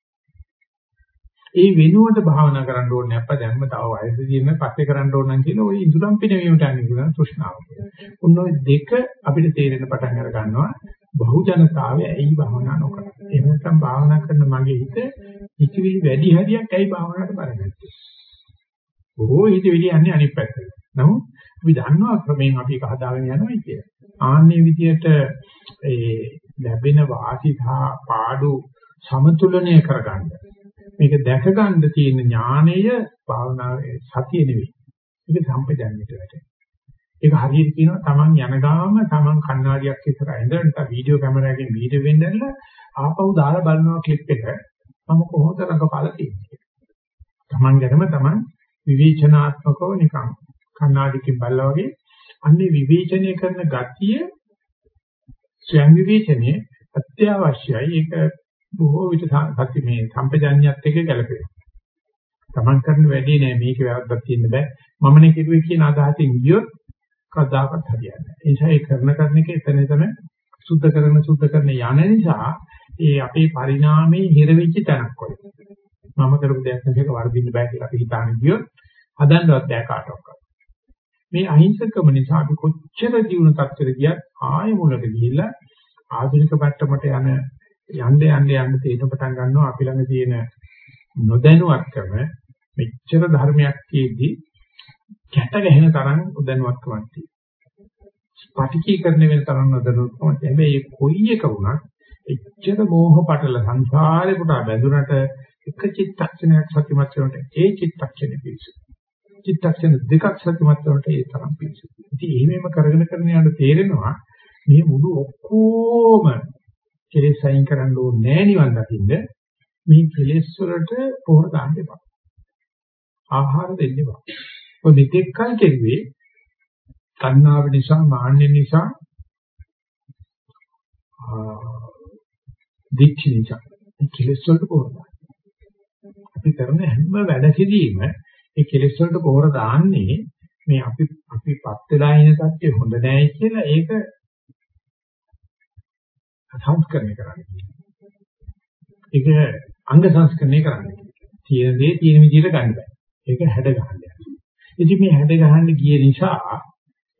ඒ වෙනුවට භාවනා කරන්න ඕනේ අප්පා දැම්ම තව වයසදී ඉන්න පස්සේ කරන්න ඕන නම් කියලා ওই ඉඳුරම් පිනවීමට යන්නේ කියලා තෘෂ්ණාව කියලා. ඔන්න ඔය දෙක අපිට තේරෙන්න පටන් අර ගන්නවා බහු ජනතාවය ඇයි භාවනා නොකරන්නේ. එහෙම නැත්නම් භාවනා කරන මගේ හිත හිතවිලි වැඩි හරියක් ඇයි භාවනාවට බරගත්තේ. බොහෝ හිතවිලි යන්නේ අනිත් පැත්තට. නමුත් අපි දන්නවා ක්‍රමයෙන් අපි ඒක හදාගෙන යනවා කියලා. ආන්නේ විදියට ඒ ලැබෙන වාසි සහ පාඩු සමතුලනය කරගන්න මේක දැක ගන්න තියෙන ඥාණය භාවනාවේ සතිය නෙවෙයි. ඒක සම්පජන්ණයට වැටෙන. ඒක හරියට කියනවා Taman යන ගාම Taman කණ්ණාඩියක් ඉස්සරහ ඉඳලා වීඩියෝ කැමරාවකින් වීඩියෝ වෙන්නදලා ආපහු දාලා බලනවා ක්ලිප් එක. මම කොහොමද රඟපාලා තියෙන්නේ. Taman ගැනම Taman විවේචනාත්මකව නිකන් කණ්ණාඩියකින් බලලා වගේ අන්නේ විවේචනය කරන ගතිය ස්වයං විවේචනයේ අත්‍යවශ්‍යයි. ඒක බොහෝ විට සත්‍ය මේ සම්පජාඤ්ඤයත් එක්ක ගැලපෙනවා. Taman කරන වැඩේ නෑ මේක වැරද්දක් තියෙන්න බෑ. මමනේ කෙරුවේ කියන අදහසින් ගියොත් කවදාකවත් හරියන්නේ නෑ. ඒ නිසා ඒ කරන කරන එක එතන එතන සුද්ධ කරන සුද්ධ කරන යන නිසා ඒ අපේ පරිණාමයේ හිර වෙච්ච තැනක් වගේ. මම කරපු දෙයක් නැතික වර්ධින්න බෑ කියලා අපි හිතාන ගියොත් හදන්නවත් බෑ කාටවත්. මේ අහිංසකම නිසා අපි කොච්චර ජීවන තත්ත්වෙට ගියත් ආයෙ මුලට ගිහිල්ලා ආධුනික පැත්තමට යන යන්න යන්න යන්න තේරෙන පටන් ගන්නවා අපි ළඟ තියෙන නොදැනුවත්කම මෙච්චර ධර්මයක් තියෙද්දි කැට ගැහෙන තරම් උදැනුවත්කමක් තියෙනවා. ස්පටිකීකරණය වෙන තරම් නොදැනුත් හැබැයි කොයි එක වුණත් එච්චර මෝහ පටල සංසාරේ පුරා බැඳුනට එක චිත්තක්ෂණයක් සතිමත් වෙනකොට ඒ චිත්තක්ෂණය පිළිසු. චිත්තක්ෂණ දෙකක් සතිමත් වෙනකොට ඒ තරම් පිළිසු. ඉතින් එහෙමම කරගෙන කරගෙන යන තේරෙනවා මේ මුළු ඔක්කොම කෙලෙස් අයින් කරන්න ඕනේ නෑ නිවන් දකින්න. මේ කෙලෙස් වලට පොහොර දාන්න එපා. ආහාර දෙන්න එපා. ඔය මෙතෙක් කල් කෙරුවේ තණ්හාව නිසා, මාන්න නිසා, දික්ඛ නිසා. මේ කෙලෙස් වලට පොහොර දාන්න. අපි කරන හැම වැඩකදීම මේ කෙලෙස් වලට පොහොර දාන්නේ මේ අපි අපිපත් වෙලා ඉන තත්ත්වය හොඳ නැහැ කියලා ඒක සංස්කරණය කරන්නේ. ඒක අංග සංස්කරණය කරන්නේ. තියෙන දේ තියෙන විදිහට ගන්න බෑ. ඒක හැඩ ගන්න. ඉතින් මේ හැඩ ගන්න ගිය නිසා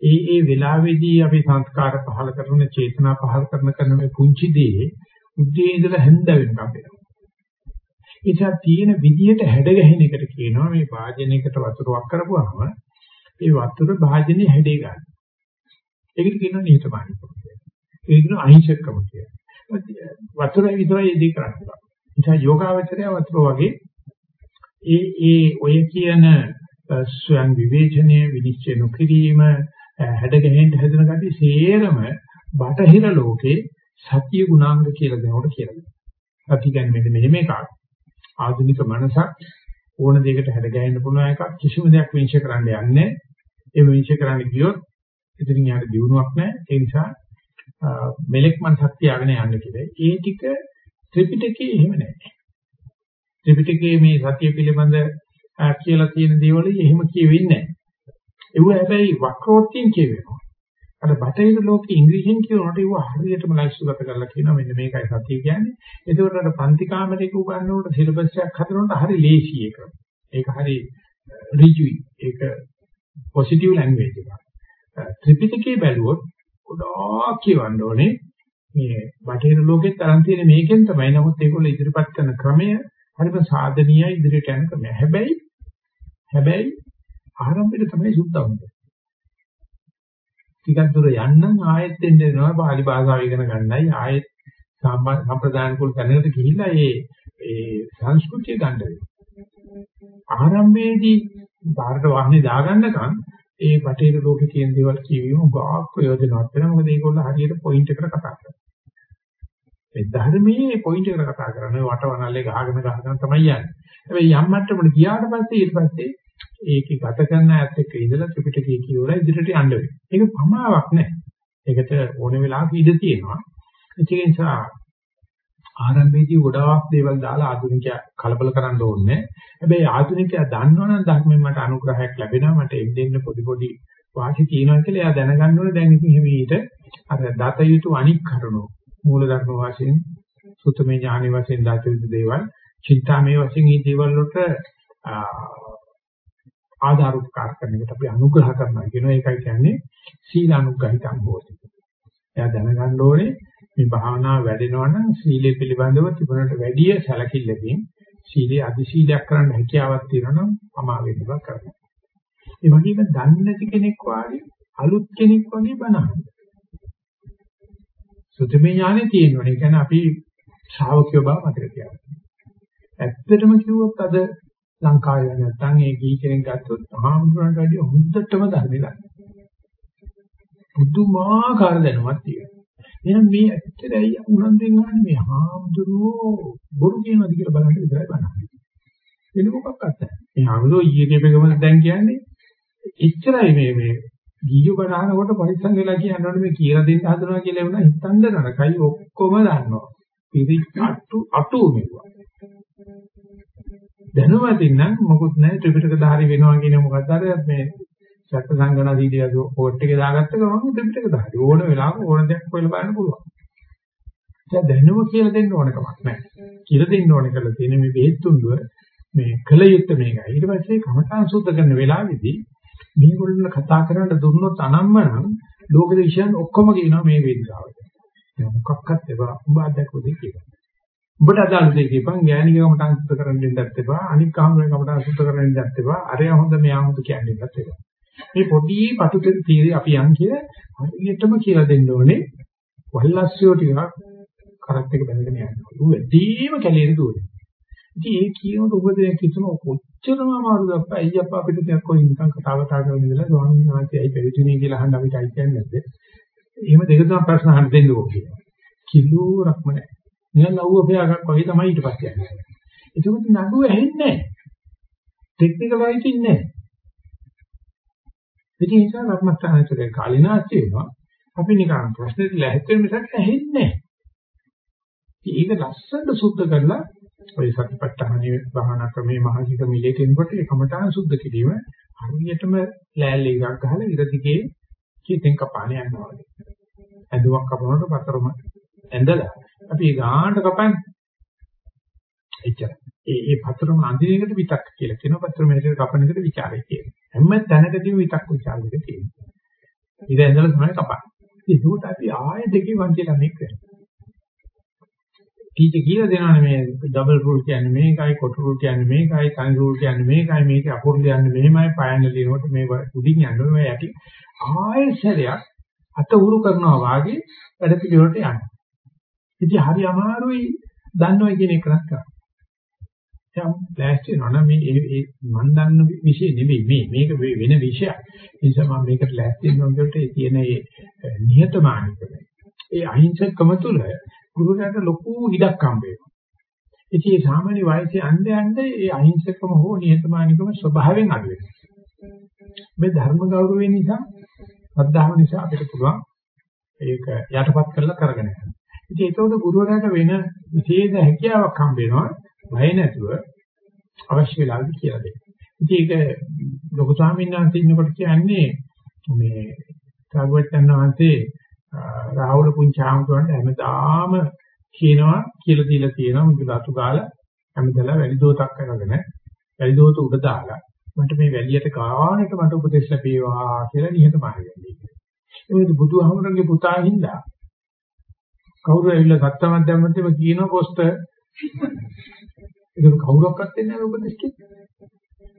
ඒ ඒ වෙලාවේදී අපි සංස්කාර පහල කරන චේතනා පහල කරන කරන මේ පුංචි දේ උදේ ඉඳලා හැන්ද වෙනකම් වෙනවා. ඒසා තියෙන විදිහට හැඩ ගැහෙන එකට කියනවා මේ වාජනයකට වතුරක් කරපුවාම ඒ වතුර භාජනයේ හැඩේ ගන්න. ඒකට කියනවා නිහතමානීකම කියලා. ඒක කියන අහිංසකකම කියලා. වතුරයි විතරයි එදී කරන්නේ. නිසා යෝගාවචරය වතුර වගේ ඒ ඒ ඔය කියන ස්වයං විවේචනයේ විනිශ්චය නොකිරීම හැඩ ගැහෙන්න හදන කටි සේරම බටහිර ලෝකේ සත්‍ය ගුණාංග කියලා දෙනකොට කියලා දෙනවා. සත්‍ය කියන්නේ මෙන්න මේක. ආධුනික මනසක් ඕන දෙයකට හැඩ ගැහෙන්න පුළුවන් එකක් කිසිම දෙයක් විනිශ්චය කරන්න යන්නේ නැහැ. ඒ විනිශ්චය කරන්න ගියොත් ඉතින් යාට දියුණුවක් නැහැ. ඒ නිසා මෙලෙක් මනසක් තියාගෙන යන්න කියලා. ඒ ටික ත්‍රිපිටකයේ එහෙම නැහැ. ත්‍රිපිටකයේ මේ සත්‍ය පිළිබඳ කියලා තියෙන දේවල් එහෙම කියවෙන්නේ නැහැ. ඒව හැබැයි වක්‍රෝත්යෙන් කියවෙනවා. අර බටහිර ලෝකේ ඉංග්‍රීසියෙන් කියනකොට ඒව හරියටම ලයිස්තුගත කරලා කියනවා මෙන්න මේකයි සත්‍ය කියන්නේ. ඒකෝට අර පන්ති කාමරයක උගන්වනකොට සිලබස් එකක් හදනකොට හරි ලේසි ඒක. ඒක හරි ඍජුයි. ඒක පොසිටිව් ලැන්ග්වේජ් එකක්. ත්‍රිපිටකයේ බැලුවොත් ගොඩාක් කියවන්න ඕනේ. මේ බටහිර ලෝකෙත් තරම් තියෙන මේකෙන් තමයි. නමුත් ඒගොල්ලෝ ඉදිරිපත් කරන ක්‍රමය හරිම සාධනීය ඉදිරියට යන ක්‍රමය. හැබැයි හැබැයි ආරම්භයේ තමයි සුද්ධ වුනේ. ටිකක් දුර යන්නම් ආයෙත් එන්න වෙනවා පාලි භාෂාව ඉගෙන ගන්නයි ආයෙත් සම්ප්‍රදාන කුල තැනකට ගිහිල්ලා ඒ ඒ සංස්කෘතිය ගන්න වෙනවා. ආරම්භයේදී බාහිර වාහනේ දාගන්නකම් ඒ බටේර ලෝකේ තියෙන දේවල් කියවීම ගාක් ප්‍රයෝජනවත් වෙනවා. මොකද ඒගොල්ලෝ හරියට පොයින්ට් එකකට කතා කරනවා. මේ ධර්මයේ පොයින්ට් එකට කතා කරන්නේ වටවනල්ලේ ගහගෙන ගහගෙන තමයි යන්නේ. හැබැයි යම් මට්ටමකට ගියාට පස්සේ ඊට පස්සේ ඒකේ ගත කරන ඇත්ත එක්ක ඉඳලා ත්‍රිපිටකය කියවලා ඉදිරියට යන්න වෙනවා. ඒක ප්‍රමාවක් නෑ. ඒකට ඕන වෙලාවක ඉඩ තියෙනවා. ඒ නිසා ආරම්භයේදී ගොඩාක් දේවල් දාලා ආධුනිකයා කලබල කරන්න ඕනේ. හැබැයි ආධුනිකයා දන්නවනම් ධර්මයෙන් මට අනුග්‍රහයක් ලැබෙනවා මට එන්න පොඩි පොඩි වාසි තියෙනවා කියලා එයා දැනගන්න ඕනේ දැන් ඉතින් හිමීට අර දත යුතු අනික් කරුණු මූල ධර්ම වශයෙන් සුතමේ ඥානෙ වශයෙන් දාත යුතු දේවල් චින්තාමේ වශයෙන් මේ දේවල් වලට ආධාර උපකාර කරන එකට අපි අනුග්‍රහ කරනවා කියනවා ඒකයි කියන්නේ සීල අනුග්‍රහිතං හෝති. එයා දැනගන්න ඕනේ මේ භාවනාව වැඩෙනවා නම් සීලය පිළිබඳව තිබුණට වැඩිය සැලකිල්ලකින් සීලේ අධි සීලයක් කරන්න හැකියාවක් තියෙනවා නම් අමාවෙන්න කරනවා. ඒ වගේම දන්නේ නැති කෙනෙක් වාගේ අලුත් කෙනෙක් වගේ බනහන්න. සුතමේ ඥානෙ තියෙනවා. ඒ කියන්නේ අපි ශ්‍රාවකයෝ බව මතක තියාගන්න. ඇත්තටම කිව්වොත් අද ලංකාවේ නැත්තම් ඒ ගී කෙනෙක් ගත්තොත් මහාමුදුරන්ට වැඩිය හොඳටම ධර්මය ගන්න. පුදුමාකාර දැනුමක් තියෙනවා. එහෙනම් මේ ඇත්තටයි උනන්දුවෙන් ගන්න මේ හාමුදුරුවෝ බොරු කියනවාද කියලා බලන්න විතරයි බලන්නේ. වෙන මොකක්වත් නැහැ. මේ හාමුදුරුවෝ ඊයේ කියපේකම දැන් කියන්නේ එච්චරයි මේ මේ ගියු බණහනකොට පරිස්සම් වෙලා කියනවනේ මේ කියලා දෙන්න හදනවා කියලා වුණා හිතන්න නරකයි ඔක්කොම දන්නවා. පිරි අටු අටු මෙවුවා. දැනුවතින් නම් මොකුත් නැහැ ත්‍රිපිටක ධාරි වෙනවා කියන මොකක්ද අර මේ සත්‍ය සංගණා සීඩිය පෝට් එකේ දාගත්ත ගමන් ත්‍රිපිටක ධාරි ඕන වෙලාවක ඕන දෙයක් හොයලා බලන්න පුළුවන්. දැන් දැනුම කියලා දෙන්න ඕන කමක් නැහැ. කියලා දෙන්න ඕන කරලා තියෙන මේ බෙහෙත් තුන්දුව මේ කල යුත්තේ මේකයි. ඊට පස්සේ කමඨාන් සුද්ධ කරන වෙලාවේදී මේගොල්ලෝ කතා කරන්න දුන්නොත් අනම්මනම් ලෝකෙ විශ්යන් ඔක්කොම කියනවා මේ වේදිකාවට. දැන් මොකක්වත් එපා. උඹ අදක්කෝ දෙක කියනවා. උඹට අදාළ දෙයක් කියපන් ඥානිකවම තංසුත් කරන්න දෙන්නත් එපා. අනික් කාමරේ කමට අසුත් කරන්න දෙන්නත් එපා. අරය හොඳ මෙයා හොඳ කියන්නේ දෙන්නත් එපා. මේ පොඩි පටු තීරි අපි යන් කියලා හරියටම කියලා දෙන්න ඕනේ. වල්ලස්සියෝ ටිකක් කරත් එක බැලගෙන යනවා. ඌ වැඩිම කැලේට දුවන්නේ. ඉතින් ඒ කියනකොට ඔබ දෙයක් කිතුන කොච්චරම අමාරුද අප්පා අයිය අප්පා අපිට ටිකක් කොයි නිකන් කතා බතා කරගෙන ඉඳලා ස්වාමීන් වහන්සේ ඇයි පැවිදිුනේ කියලා අහන්න අපිට අයි කියන්නේ නැද්ද? එහෙම දෙක තුනක් ප්‍රශ්න අහන්න දෙන්නකෝ කියලා. කිලෝරක්ම නැහැ. නිකන් ලව්ව පෙයාගක් වගේ තමයි ඊට පස්සේ යන්නේ. ඒකත් නඩුව ඇහෙන්නේ නැහැ. ටෙක්නිකල් රයිටින් නැහැ. ඉතින් ඒ නිසා කර්මස්ථානයේ කාලිනාස්ති වෙනවා. අපි නිකන් ප්‍රශ්නෙට ලැහැත් වෙන මිසක් ඇහෙන්නේ නැහැ. ඒක ලස්සනට සුද්ධ කරලා ඔය සතිපට්ඨානයේ භාවනා ක්‍රමයේ මහසික මිලේ කෙනකොට ඒ කමඨාන සුද්ධ කිරීම හරියටම ලෑල්ල එකක් ගහලා ඉර දිගේ කීතෙන් කපාන යනවා වගේ. ඇඳුමක් කපනකොට පතරම ඇඳලා අපි ගානට කපන්නේ. එච්චර. ඒ ඒ පතරම අඳිනේකට විතක් කියලා කියනවා පතරම හැටියට කපන එකට ਵਿਚාරය කියනවා. හැම තැනකදීම විතක් ਵਿਚාර දෙක තියෙනවා. ඉර ඇඳලා තමයි කපන්නේ. ඒකට අපි ආයෙ දෙකේ වංචලා මේක කරනවා. ටීචර් කියලා දෙනවනේ මේ ඩබල් රූල් කියන්නේ මේකයි කොට රූල් කියන්නේ මේකයි තනි රූල් කියන්නේ මේකයි මේක අකුරු දෙන්නේ මෙහෙමයි පයන්න දිනකොට මේ උඩින් යන්නේ මේ යටි ආයෙසරයක් අත උරු කරනවා වාගේ වැඩ පිළිවෙලට යනවා. ඉතින් හරි අමාරුයි දන්නවයි කියන එක කරා. දැන් ප්ලාස්ටික් නෝන මේ ඒ මන් දන්න විෂය නෙවෙයි මේ මේක වෙන විෂයක්. ඒ නිසා මම මේකට ලෑස්ති වෙනකොට ඒ තියෙන ඒ නිහතමානීකම ඒ අහිංසකම තුළ ගුරුවරයාට ලොකු ඉඩක් හම්බ වෙනවා. ඉතින් මේ සාමාන්‍ය වයසේ අන්ද අන්ද ඒ අහිංසකම හෝ නිහතමානීකම ස්වභාවයෙන් අඩු වෙනවා. මේ ධර්ම ගෞරවය නිසා, අද්ධාව නිසා අපිට පුළුවන් ඒක යටපත් කරලා කරගෙන යන්න. ඉතින් ඒකෝද ගුරුවරයාට වෙන විශේෂ හැකියාවක් හම්බ වෙනවා. බය නැතුව අවශ්‍ය වෙලාවදී කියලා දෙන්න. ඉතින් ඒක ලොකු ස්වාමීන් වහන්සේ ඉන්නකොට කියන්නේ මේ සාගවත්තන් වහන්සේ රාහුල පුංචි ආමතුන්ට හැමදාම කියනවා කියලා දීලා තියෙනවා මුදු ලතු ගාලා හැමදලා වැලි දෝතක් කරගෙන වැලි දෝත උඩ දාලා මට මේ වැලියට ගානට මට උපදෙස් ලැබේවා කියලා නිහතමානී වෙන්නේ. ඒක බුදුහාමුදුරන්ගේ පුතා හින්දා කවුරු ඇවිල්ලා සත්තමත් දැම්මත් මේ කියන පොස්ත ඒක කවුරක්වත් දෙන්නේ නැහැ උපදෙස් කිව්වේ.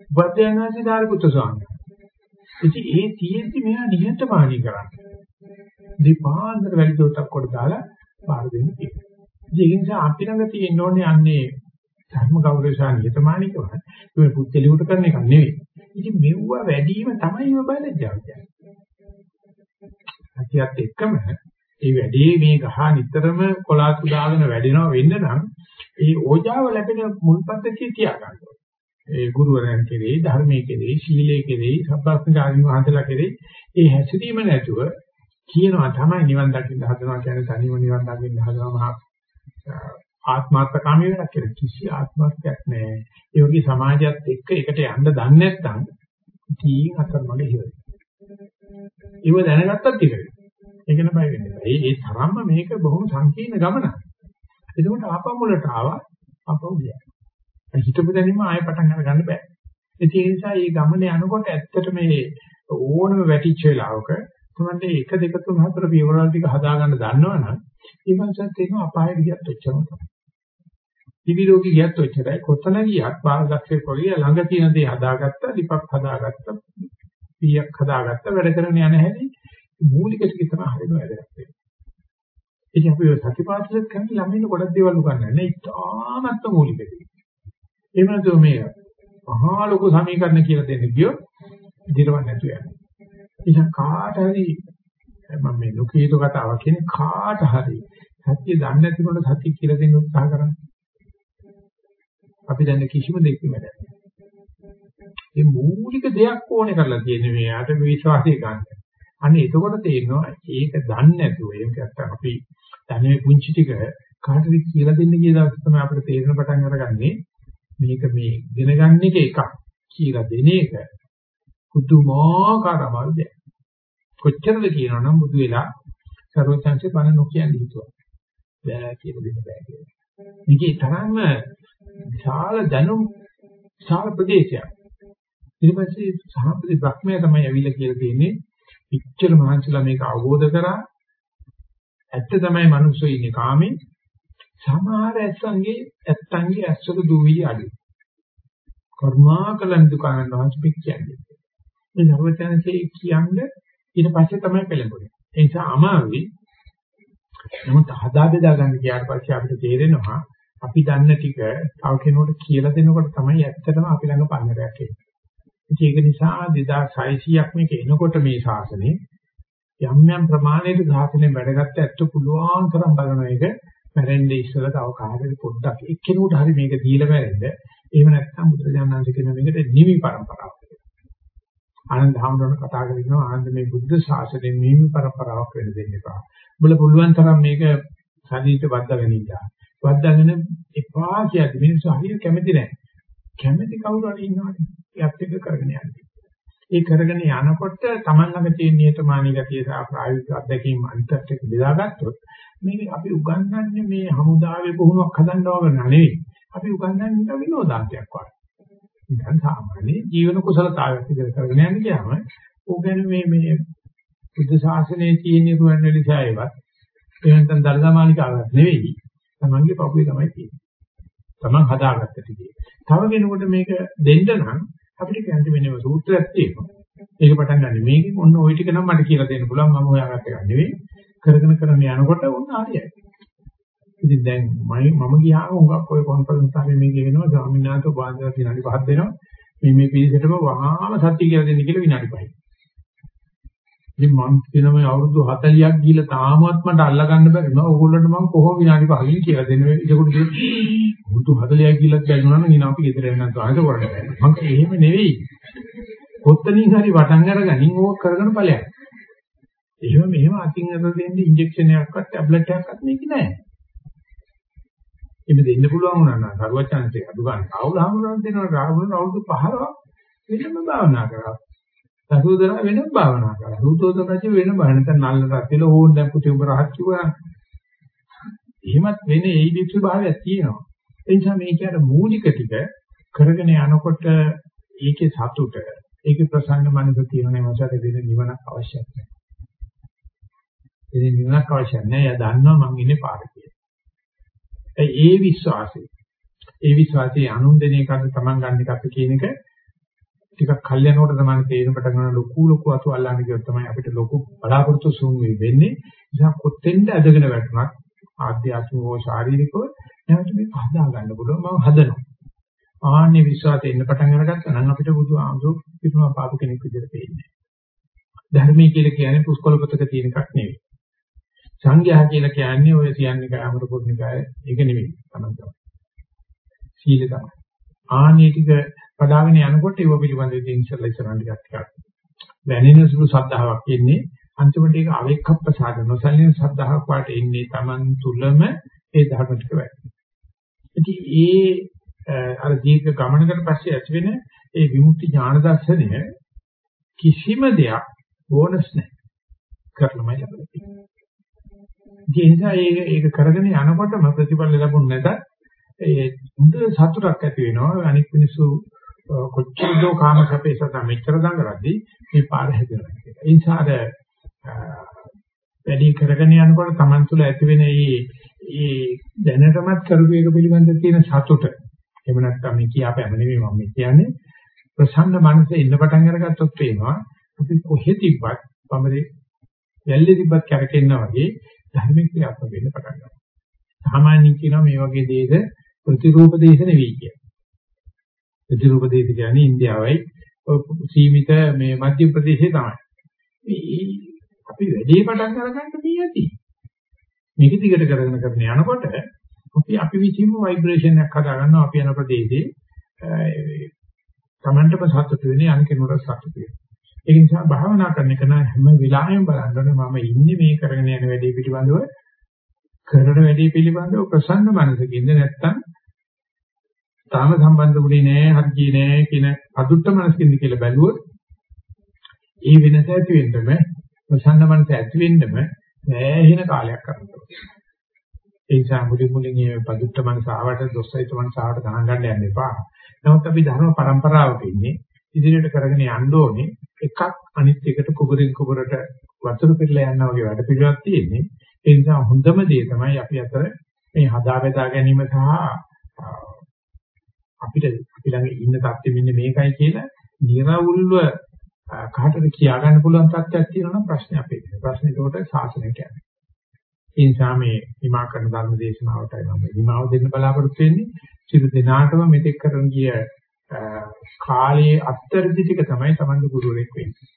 වද්දයන්වාසී ධාරිපුත්‍ර ස්වාමීන් වහන්සේ. ඉතින් ඒ තියෙද්දි මෙයා නිහතමානී කරන්නේ. දීපාන්තර වැඩි දොටක් කොට දාලා බාර දෙන්න කියනවා. ඒ නිසා අපි ළඟ තියෙන්න ඕනේ අන්නේ ධර්ම ගෞරවසා නියතමානිකව මේ පුත්තිලියට කරන එක නෙවෙයි. ඉතින් මෙව්ව වැඩිම තමයි ඔය බයලජ්ජාව කියන්නේ. සත්‍යයත් එක්කම ඒ වැඩේ මේ ගහ නිතරම කොලාතු දාගෙන වැඩෙනවා වෙන්න නම් ඒ ඕජාව ලැබෙන මුල් පද්ධතිය තියාගන්න ඕනේ. ඒ ගුරුවරයන් කෙරෙහි ධර්මයේ කෙරෙහි සීලයේ කෙරෙහි සබ්බස්මජාරින් වහන්සේලා කෙරෙහි ඒ හැසිරීම නැතුව කියනවා තමයි නිවන් දකින්න හදනවා කියන්නේ තනියම නිවන් දකින්න හදනවා මහා ආත්මාර්ථකාමී වෙනක් කියලා කිසි ආත්මාර්ථයක් නැහැ. ඒ වගේ සමාජයත් එක්ක එකට යන්න දන්නේ නැත්නම් තීන් අතරමඟ ඉවරයි. ඒව දැනගත්තත් ඉවරයි. ඒක නෑ බය වෙන්නේ. ඒ ඒ තරම්ම මේක බොහොම සංකීර්ණ ගමනක්. එතකොට ආපහු මුලට ආවා ආපහු ගියා. හිතපු දැනීම ආයෙ පටන් ගන්න බෑ. ඒ නිසා මේ ගමනේ යනකොට ඇත්තට මේ ඕනම වැටිච්ච වෙලාවක තමයි එක දෙක තුන හතර පියවරල් ටික හදාගන්න දන්නවනම් ඒ මනසත් එනවා අපායට ගියත් ඔච්චරම තමයි. දිවි රෝගී ගියත් ඔච්චරයි. කොතන ගියත් බාහදක්ෂේ පොලිය ළඟ තියෙන දේ හදාගත්ත, ලිපක් හදාගත්ත, පීයක් හදාගත්ත වැඩ කරන යන හැටි මූලික ටික තමයි හරියම වැදගත් වෙන්නේ. ඉතින් අපි සතිපාසලත් කරන ළමින් ගොඩක් දේවල් උගන්වන්නේ නේ. ඉතාමත් මූලික දේ. එහෙම නැතුව මේ මහා ලොකු සමීකරණ කියලා දෙන්න ගියොත් දිරවන්නේ නැතු යනවා. ඉතින් කාට හරි මම මේ ලෝකීතු කතාවක් කියන්නේ කාට හරි සත්‍ය දන්නේ නැතිකොට සත්‍ය කියලා දෙන්න උත්සාහ කරන්නේ. අපි දැන් කිසිම දෙයක් නෙමෙයි. මේ මූලික දෙයක් ඕනේ කරලා තියෙන්නේ මේ ආත විශ්වාසය ගන්න. අනේ එතකොට තේරෙනවා ඒක දන්නේ නැතුව ඒක නැත්තම් අපි දැනේ පුංචි ටික කාටද කියලා දෙන්න කියන දවස් තමයි අපිට තේරෙන පටන් අරගන්නේ මේක මේ ඉගෙන ගන්න එක එකක් කියලා දෙන එක පුදුමාකාර අමාරු දෙයක්. කොච්චරද කියනවනම් බුදු වෙලා සර්වඥාන්සේ බණ නොකියන්න හිතුවා. බෑ කියලා දෙන්න බෑ කියලා. මේකේ තරම්ම විශාල දැනුම් විශාල ප්‍රදේශයක්. ඊට පස්සේ සහපති බ්‍රහ්මයා තමයි ඇවිල්ලා කියලා තියෙන්නේ. පිච්චර මහන්සිලා මේක අවබෝධ කරා. ඇත්ත තමයි මිනිස්සු ඉන්නේ කාමේ. සමහර ඇස්සන්ගේ ඇත්තන්ගේ ඇස්සක දුවිලි අඩු. කර්මාකලන් දුකානන් වහන්සේ පිට කියන්නේ. මේ සර්වඥාන්සේ කියන්නේ ඊට පස්සේ තමයි පෙළඹුනේ. ඒ නිසා අමාරුයි. නමුත් හදා බෙදා ගන්න ගියාට පස්සේ අපිට තේරෙනවා අපි දන්න ටික තව කෙනෙකුට කියලා දෙනකොට තමයි ඇත්තටම අපි ළඟ පන්නරයක් එන්නේ. ඒක නිසා 2600ක් මේක එනකොට මේ ශාසනේ යම් යම් ප්‍රමාණයකට සාසනය වැඩගත්ත ඇත්ත පුළුවන් තරම් බලන එක මැරෙන්නේ ඉස්සෙල්ලා තව කාගෙද පොඩ්ඩක් එක්කෙනෙකුට හරි මේක දීලා මැරෙන්න. එහෙම නැත්නම් බුදුරජාණන්සේ කියන මේකට නිවි પરම්පරාවක් කියලා. ආනන්ද හැමෝටම කතා කරගෙන ආනන්ද මේ බුද්ධ ශාසනයේ නිවි પરම්පරාවක් වෙන්න දෙන්න එපා. උඹලා පුළුවන් තරම් මේක ශරීරයට වද්දාගෙන ඉන්න. වද්දාගෙන එපා කියද්දි මිනිස්සු හරිය කැමති නැහැ. කැමති කවුරු හරි ඉන්නවනේ. ඒත් එක කරගෙන යන්නේ. ඒ කරගෙන යනකොට Taman ළඟ තියෙන නියතමානී ගතිය සහ ප්‍රායෝගික අත්දැකීම් අනිත් එක්ක බෙදාගත්තොත් මේක අපි උගන්වන්නේ මේ හමුදාවේ පුහුණුවක් හදන්න ඕන නෙවෙයි. අපි උගන්වන්නේ විනෝදාංශයක් වගේ. නිකන් සාමාන්‍ය ජීවන කුසලතාවයක් විදිහට කරගෙන යන්න ගියාම ඕකෙන් මේ මේ බුද්ධ ශාසනයේ තියෙන රුවන්වැලිසෑයවත් එහෙනම් දර්ශමානිකාවක් නෙවෙයි. Tamanගේ පපුවේ තමයි තියෙන්නේ. Taman හදාගත්ත ටිකේ. තව කෙනෙකුට මේක දෙන්න නම් අපිට කියන්න වෙනම සූත්‍රයක් තියෙනවා. ඒක පටන් ගන්න මේකෙන් ඔන්න ওই ටික නම් මට කියලා දෙන්න පුළුවන් මම හොයාගත්ත එක නෙවෙයි. කරගෙන කරගෙන යනකොට ඔන්න හරියයි. ඉතින් දැන් මම මම ගියාම උගක් ඔය කොන්ෆරන්ස් එකේ මේක වෙනවා ස්වාමීන් වහන්සේ වාන්දර විනාඩි 5ක් දෙනවා. මේ මේ පිළිසෙටම වහාම සත්‍ය කියලා දෙන්න කියලා විනාඩි 5යි. ඉතින් මම කියන මේ අවුරුදු 40ක් ගිහිල්ලා තාමත් මට අල්ලා ගන්න බැරි නෝ ඕගොල්ලන්ට මම කොහොම විනාඩි 5කින් කියලා දෙන්නේ ඒකට අවුරුදු 40ක් ගිහිල්ලා බැරිුණා නම් ඉතින් අපි ගෙදර එන්න සාහස කරන්න බෑ මම එහෙම නෙවෙයි. කොත්තනින් හරි වටන් අරගනින් ඕක කරගෙන ඵලයක්. එහෙම මෙහෙම අතින් අත දෙන්න ඉන්ජෙක්ෂන් එකක්වත් ටැබ්ලට් එකක්වත් මේක නෑ එන්න දෙන්න පුළුවන් වුණා නම් කරුවචාන්සේ අඩු ගන්න. කවුද හමුරන් දෙනවා. රාහුල අවුරුදු 15ක් වෙනම භාවනා කරා. සසෝදරා වෙනම භාවනා කරා. සූතෝදන රජ වෙන බාහන නැත්නම් නල්ල රත්තිල ඕන් දැන් පුතේ උඹ රහත් කිව්වා. එහෙමත් වෙන්නේ. ඒ වික්ෂු භාවයක් තියෙනවා. ඒ නිසා මේ කියන මූලික ටික කරගෙන යනකොට ඒකේ සතුට ඒකේ ප්‍රසන්න මනස තියෙන මසට දෙන නිවනක් අවශ්‍යයි නැහැ. ඒ නිවනක් අවශ්‍ය නැහැ. එයා දන්නවා මං ඉන්නේ පාර කියලා. ඒ විශ්වාසය. ඒ විශ්වාසයේ අනුන්දනය කරන තමන් ගන්න එකත් කියන එක ටිකක් කල් යනකොට තමයි තේරෙන පටන් ගන්න ලොකු ලොකු අතු අල්ලන්න කියොත් තමයි අපිට ලොකු බලාපොරොත්තු සුන් වෙන්නේ. නිසා කොතෙන්ද ඇදගෙන වැටුණත් ආධ්‍යාත්මිකව ශාරීරිකව නැවත මේක හදා ගන්න පුළුවන් මම හදනවා. ආන්නේ විශ්වාසයෙන් ඉන්න පටන් අරගත්තා නම් අපිට බුදු ආමසෝ පිටුමා පාපු කෙනෙක් විදිහට පේන්නේ. ධර්මයේ කියලා කියන්නේ පුස්කොළ පොතක තියෙන එකක් නෙවෙයි. සංඝයා කියලා කියන්නේ ඔය කියන්නේ කාමර පුරුණිකාය ඒක නෙවෙයි තමයි තමයි. සීල තමයි. ආන්නේ ටික පඩාගෙන යනකොට ඒව පිළිබඳව ඉතින් ඉස්සෙල්ලා ඉස්සරහට ටිකක් වැනෙන සුළු ශ්‍රද්ධාවක් එන්නේ අන්තිමට ඒක අවික්කප්පසාද නොසලින ශ්‍රද්ධාවක් වාට එන්නේ Taman තුලම ඒ ධර්ම ටික වැඩි. ඉතින් ඒ අර දීර්ඝ ගමනකට පස්සේ ඇතිවෙන ඒ විමුක්ති ඥාන දර්ශනය කිසිම දෙයක් බෝනස් නැහැ. කරලමයි ලැබෙන්නේ. ඒ නිසා ඒක ඒක කරගෙන යනකොටම ප්‍රතිඵල ලැබුණ නැතත් ඒ හොඳ සතුටක් ඇති වෙනවා අනික් මිනිස්සු කොච්චර දෝ කාම සැපේ සතා මෙච්චර දඟලද්දී මේ පාර හැදෙනවා කියලා. ඒ නිසා අර වැඩි කරගෙන යනකොට Taman තුල ඇති වෙන මේ ඒ දැනටමත් කරපු එක පිළිබඳ තියෙන සතුට. එහෙම නැත්නම් මේ කියාපෑම නෙමෙයි මම කියන්නේ. ප්‍රසන්න මනසේ ඉන්න පටන් අරගත්තොත් පේනවා අපි කොහෙ තිබ්බත් පමරේ යල්ලි තිබ්බත් කරකෙන්නා වගේ ධර්මික ක්‍රියාත්මක වෙන්න පටන් ගන්නවා. සාමාන්‍යයෙන් කියනවා මේ වගේ දේක ප්‍රතිරූප දේශ නෙවෙයි කියන්නේ. ප්‍රතිරූප දේශ කියන්නේ ඉන්දියාවයි සීමිත මේ මධ්‍ය ප්‍රදේශයේ තමයි. මේ අපි වැඩි පටන් අරගන්න මේ ඇති. මේක දිගට කරගෙන කරගෙන යනකොට අපි අපි විසින්ම ভাইබ්‍රේෂන් එකක් හදා ගන්නවා අපි යන ප්‍රදේශයේ තමන්ටම සතුට වෙන්නේ අනිකෙනුට සතුට වෙන්නේ. ඒ නිසා භාවනා කරන එක නම් හැම වෙලාවෙම බලන්න මම ඉන්නේ මේ කරගෙන යන වැඩේ පිළිබඳව කරන වැඩේ පිළිබඳව ප්‍රසන්න මනසකින්ද නැත්නම් තාම සම්බන්ධුනේ නෑ හර්ජී නෑ කියන අදුට්ට මනසකින්ද කියලා බැලුවොත් ඒ වෙනස ඇති වෙන්නම ප්‍රසන්න මනස ඇති වෙන්නම ඈහින කාලයක් ගන්නවා. ඒ නිසා මුලින් මුලින් මේ පදුත්ත මනස ආවට දොස්සයිත මනස ආවට ගණන් ගන්න යන්න එපා. නමුත් අපි ධර්ම પરම්පරාවක ඉන්නේ ඉදිරියට කරගෙන යන්න ඕනේ එකක් අනිත් එකට කුබරින් කුබරට වතුර පිටලා යනවා වගේ වැඩ පිළිවෙලක් තියෙන්නේ. ඒ නිසා හොඳම දේ තමයි අපි අතර මේ හදා බෙදා ගැනීම සහ අපිට අපි ළඟ ඉන්න தත්ත්වෙ මෙන්න මේකයි කියලා නිර්වුල්ව කාටද කියා ගන්න පුළුවන් තත්ත්වයක් තියෙනවා නම් ප්‍රශ්නේ අපේ. ප්‍රශ්නේ ඒකට සාසනය කියන්නේ. ඒ නිසා මේ හිමා කරන ධර්ම දේශනාවටයි මම හිමාව දෙන්න බලාපොරොත්තු වෙන්නේ. සියලු දෙනාටම මෙතෙක් කරන ගිය කාලයේ අත්තරදි ටික තමයි Tamandu ගුරුවරයෙක් වෙන්නේ.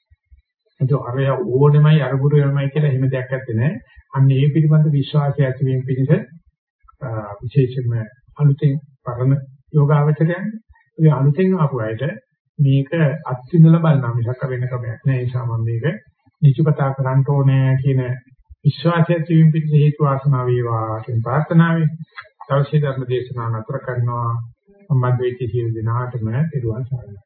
ඒක අරය ඕනෙමයි අර ගුරුවරයමයි කියලා එහෙම දෙයක් නැත්තේ නෑ. අන්න ඒ පිළිබඳ විශ්වාසය ඇති වීම පිණිස විශේෂයෙන්ම අලුතෙන් පරණ යෝගාවචරයන් ඒ අලුතෙන් ආපු අයට මේක අත්විඳලා බලනවා. මිසක් වෙන ක්‍රමයක් නෑ ඒ නිසා මම මේක නිචපතා කරන්න ඕනේ කියන විශ්වාසය ඇති වීම පිණිස හේතු වාසනා වේවා කියන ප්‍රාර්ථනාවෙන් දවසේ ධර්ම දේශනාව නතර කරනවා. සම්බන්ධ වෙච්ච සියලු දෙනාටම පෙරවන් සරණයි.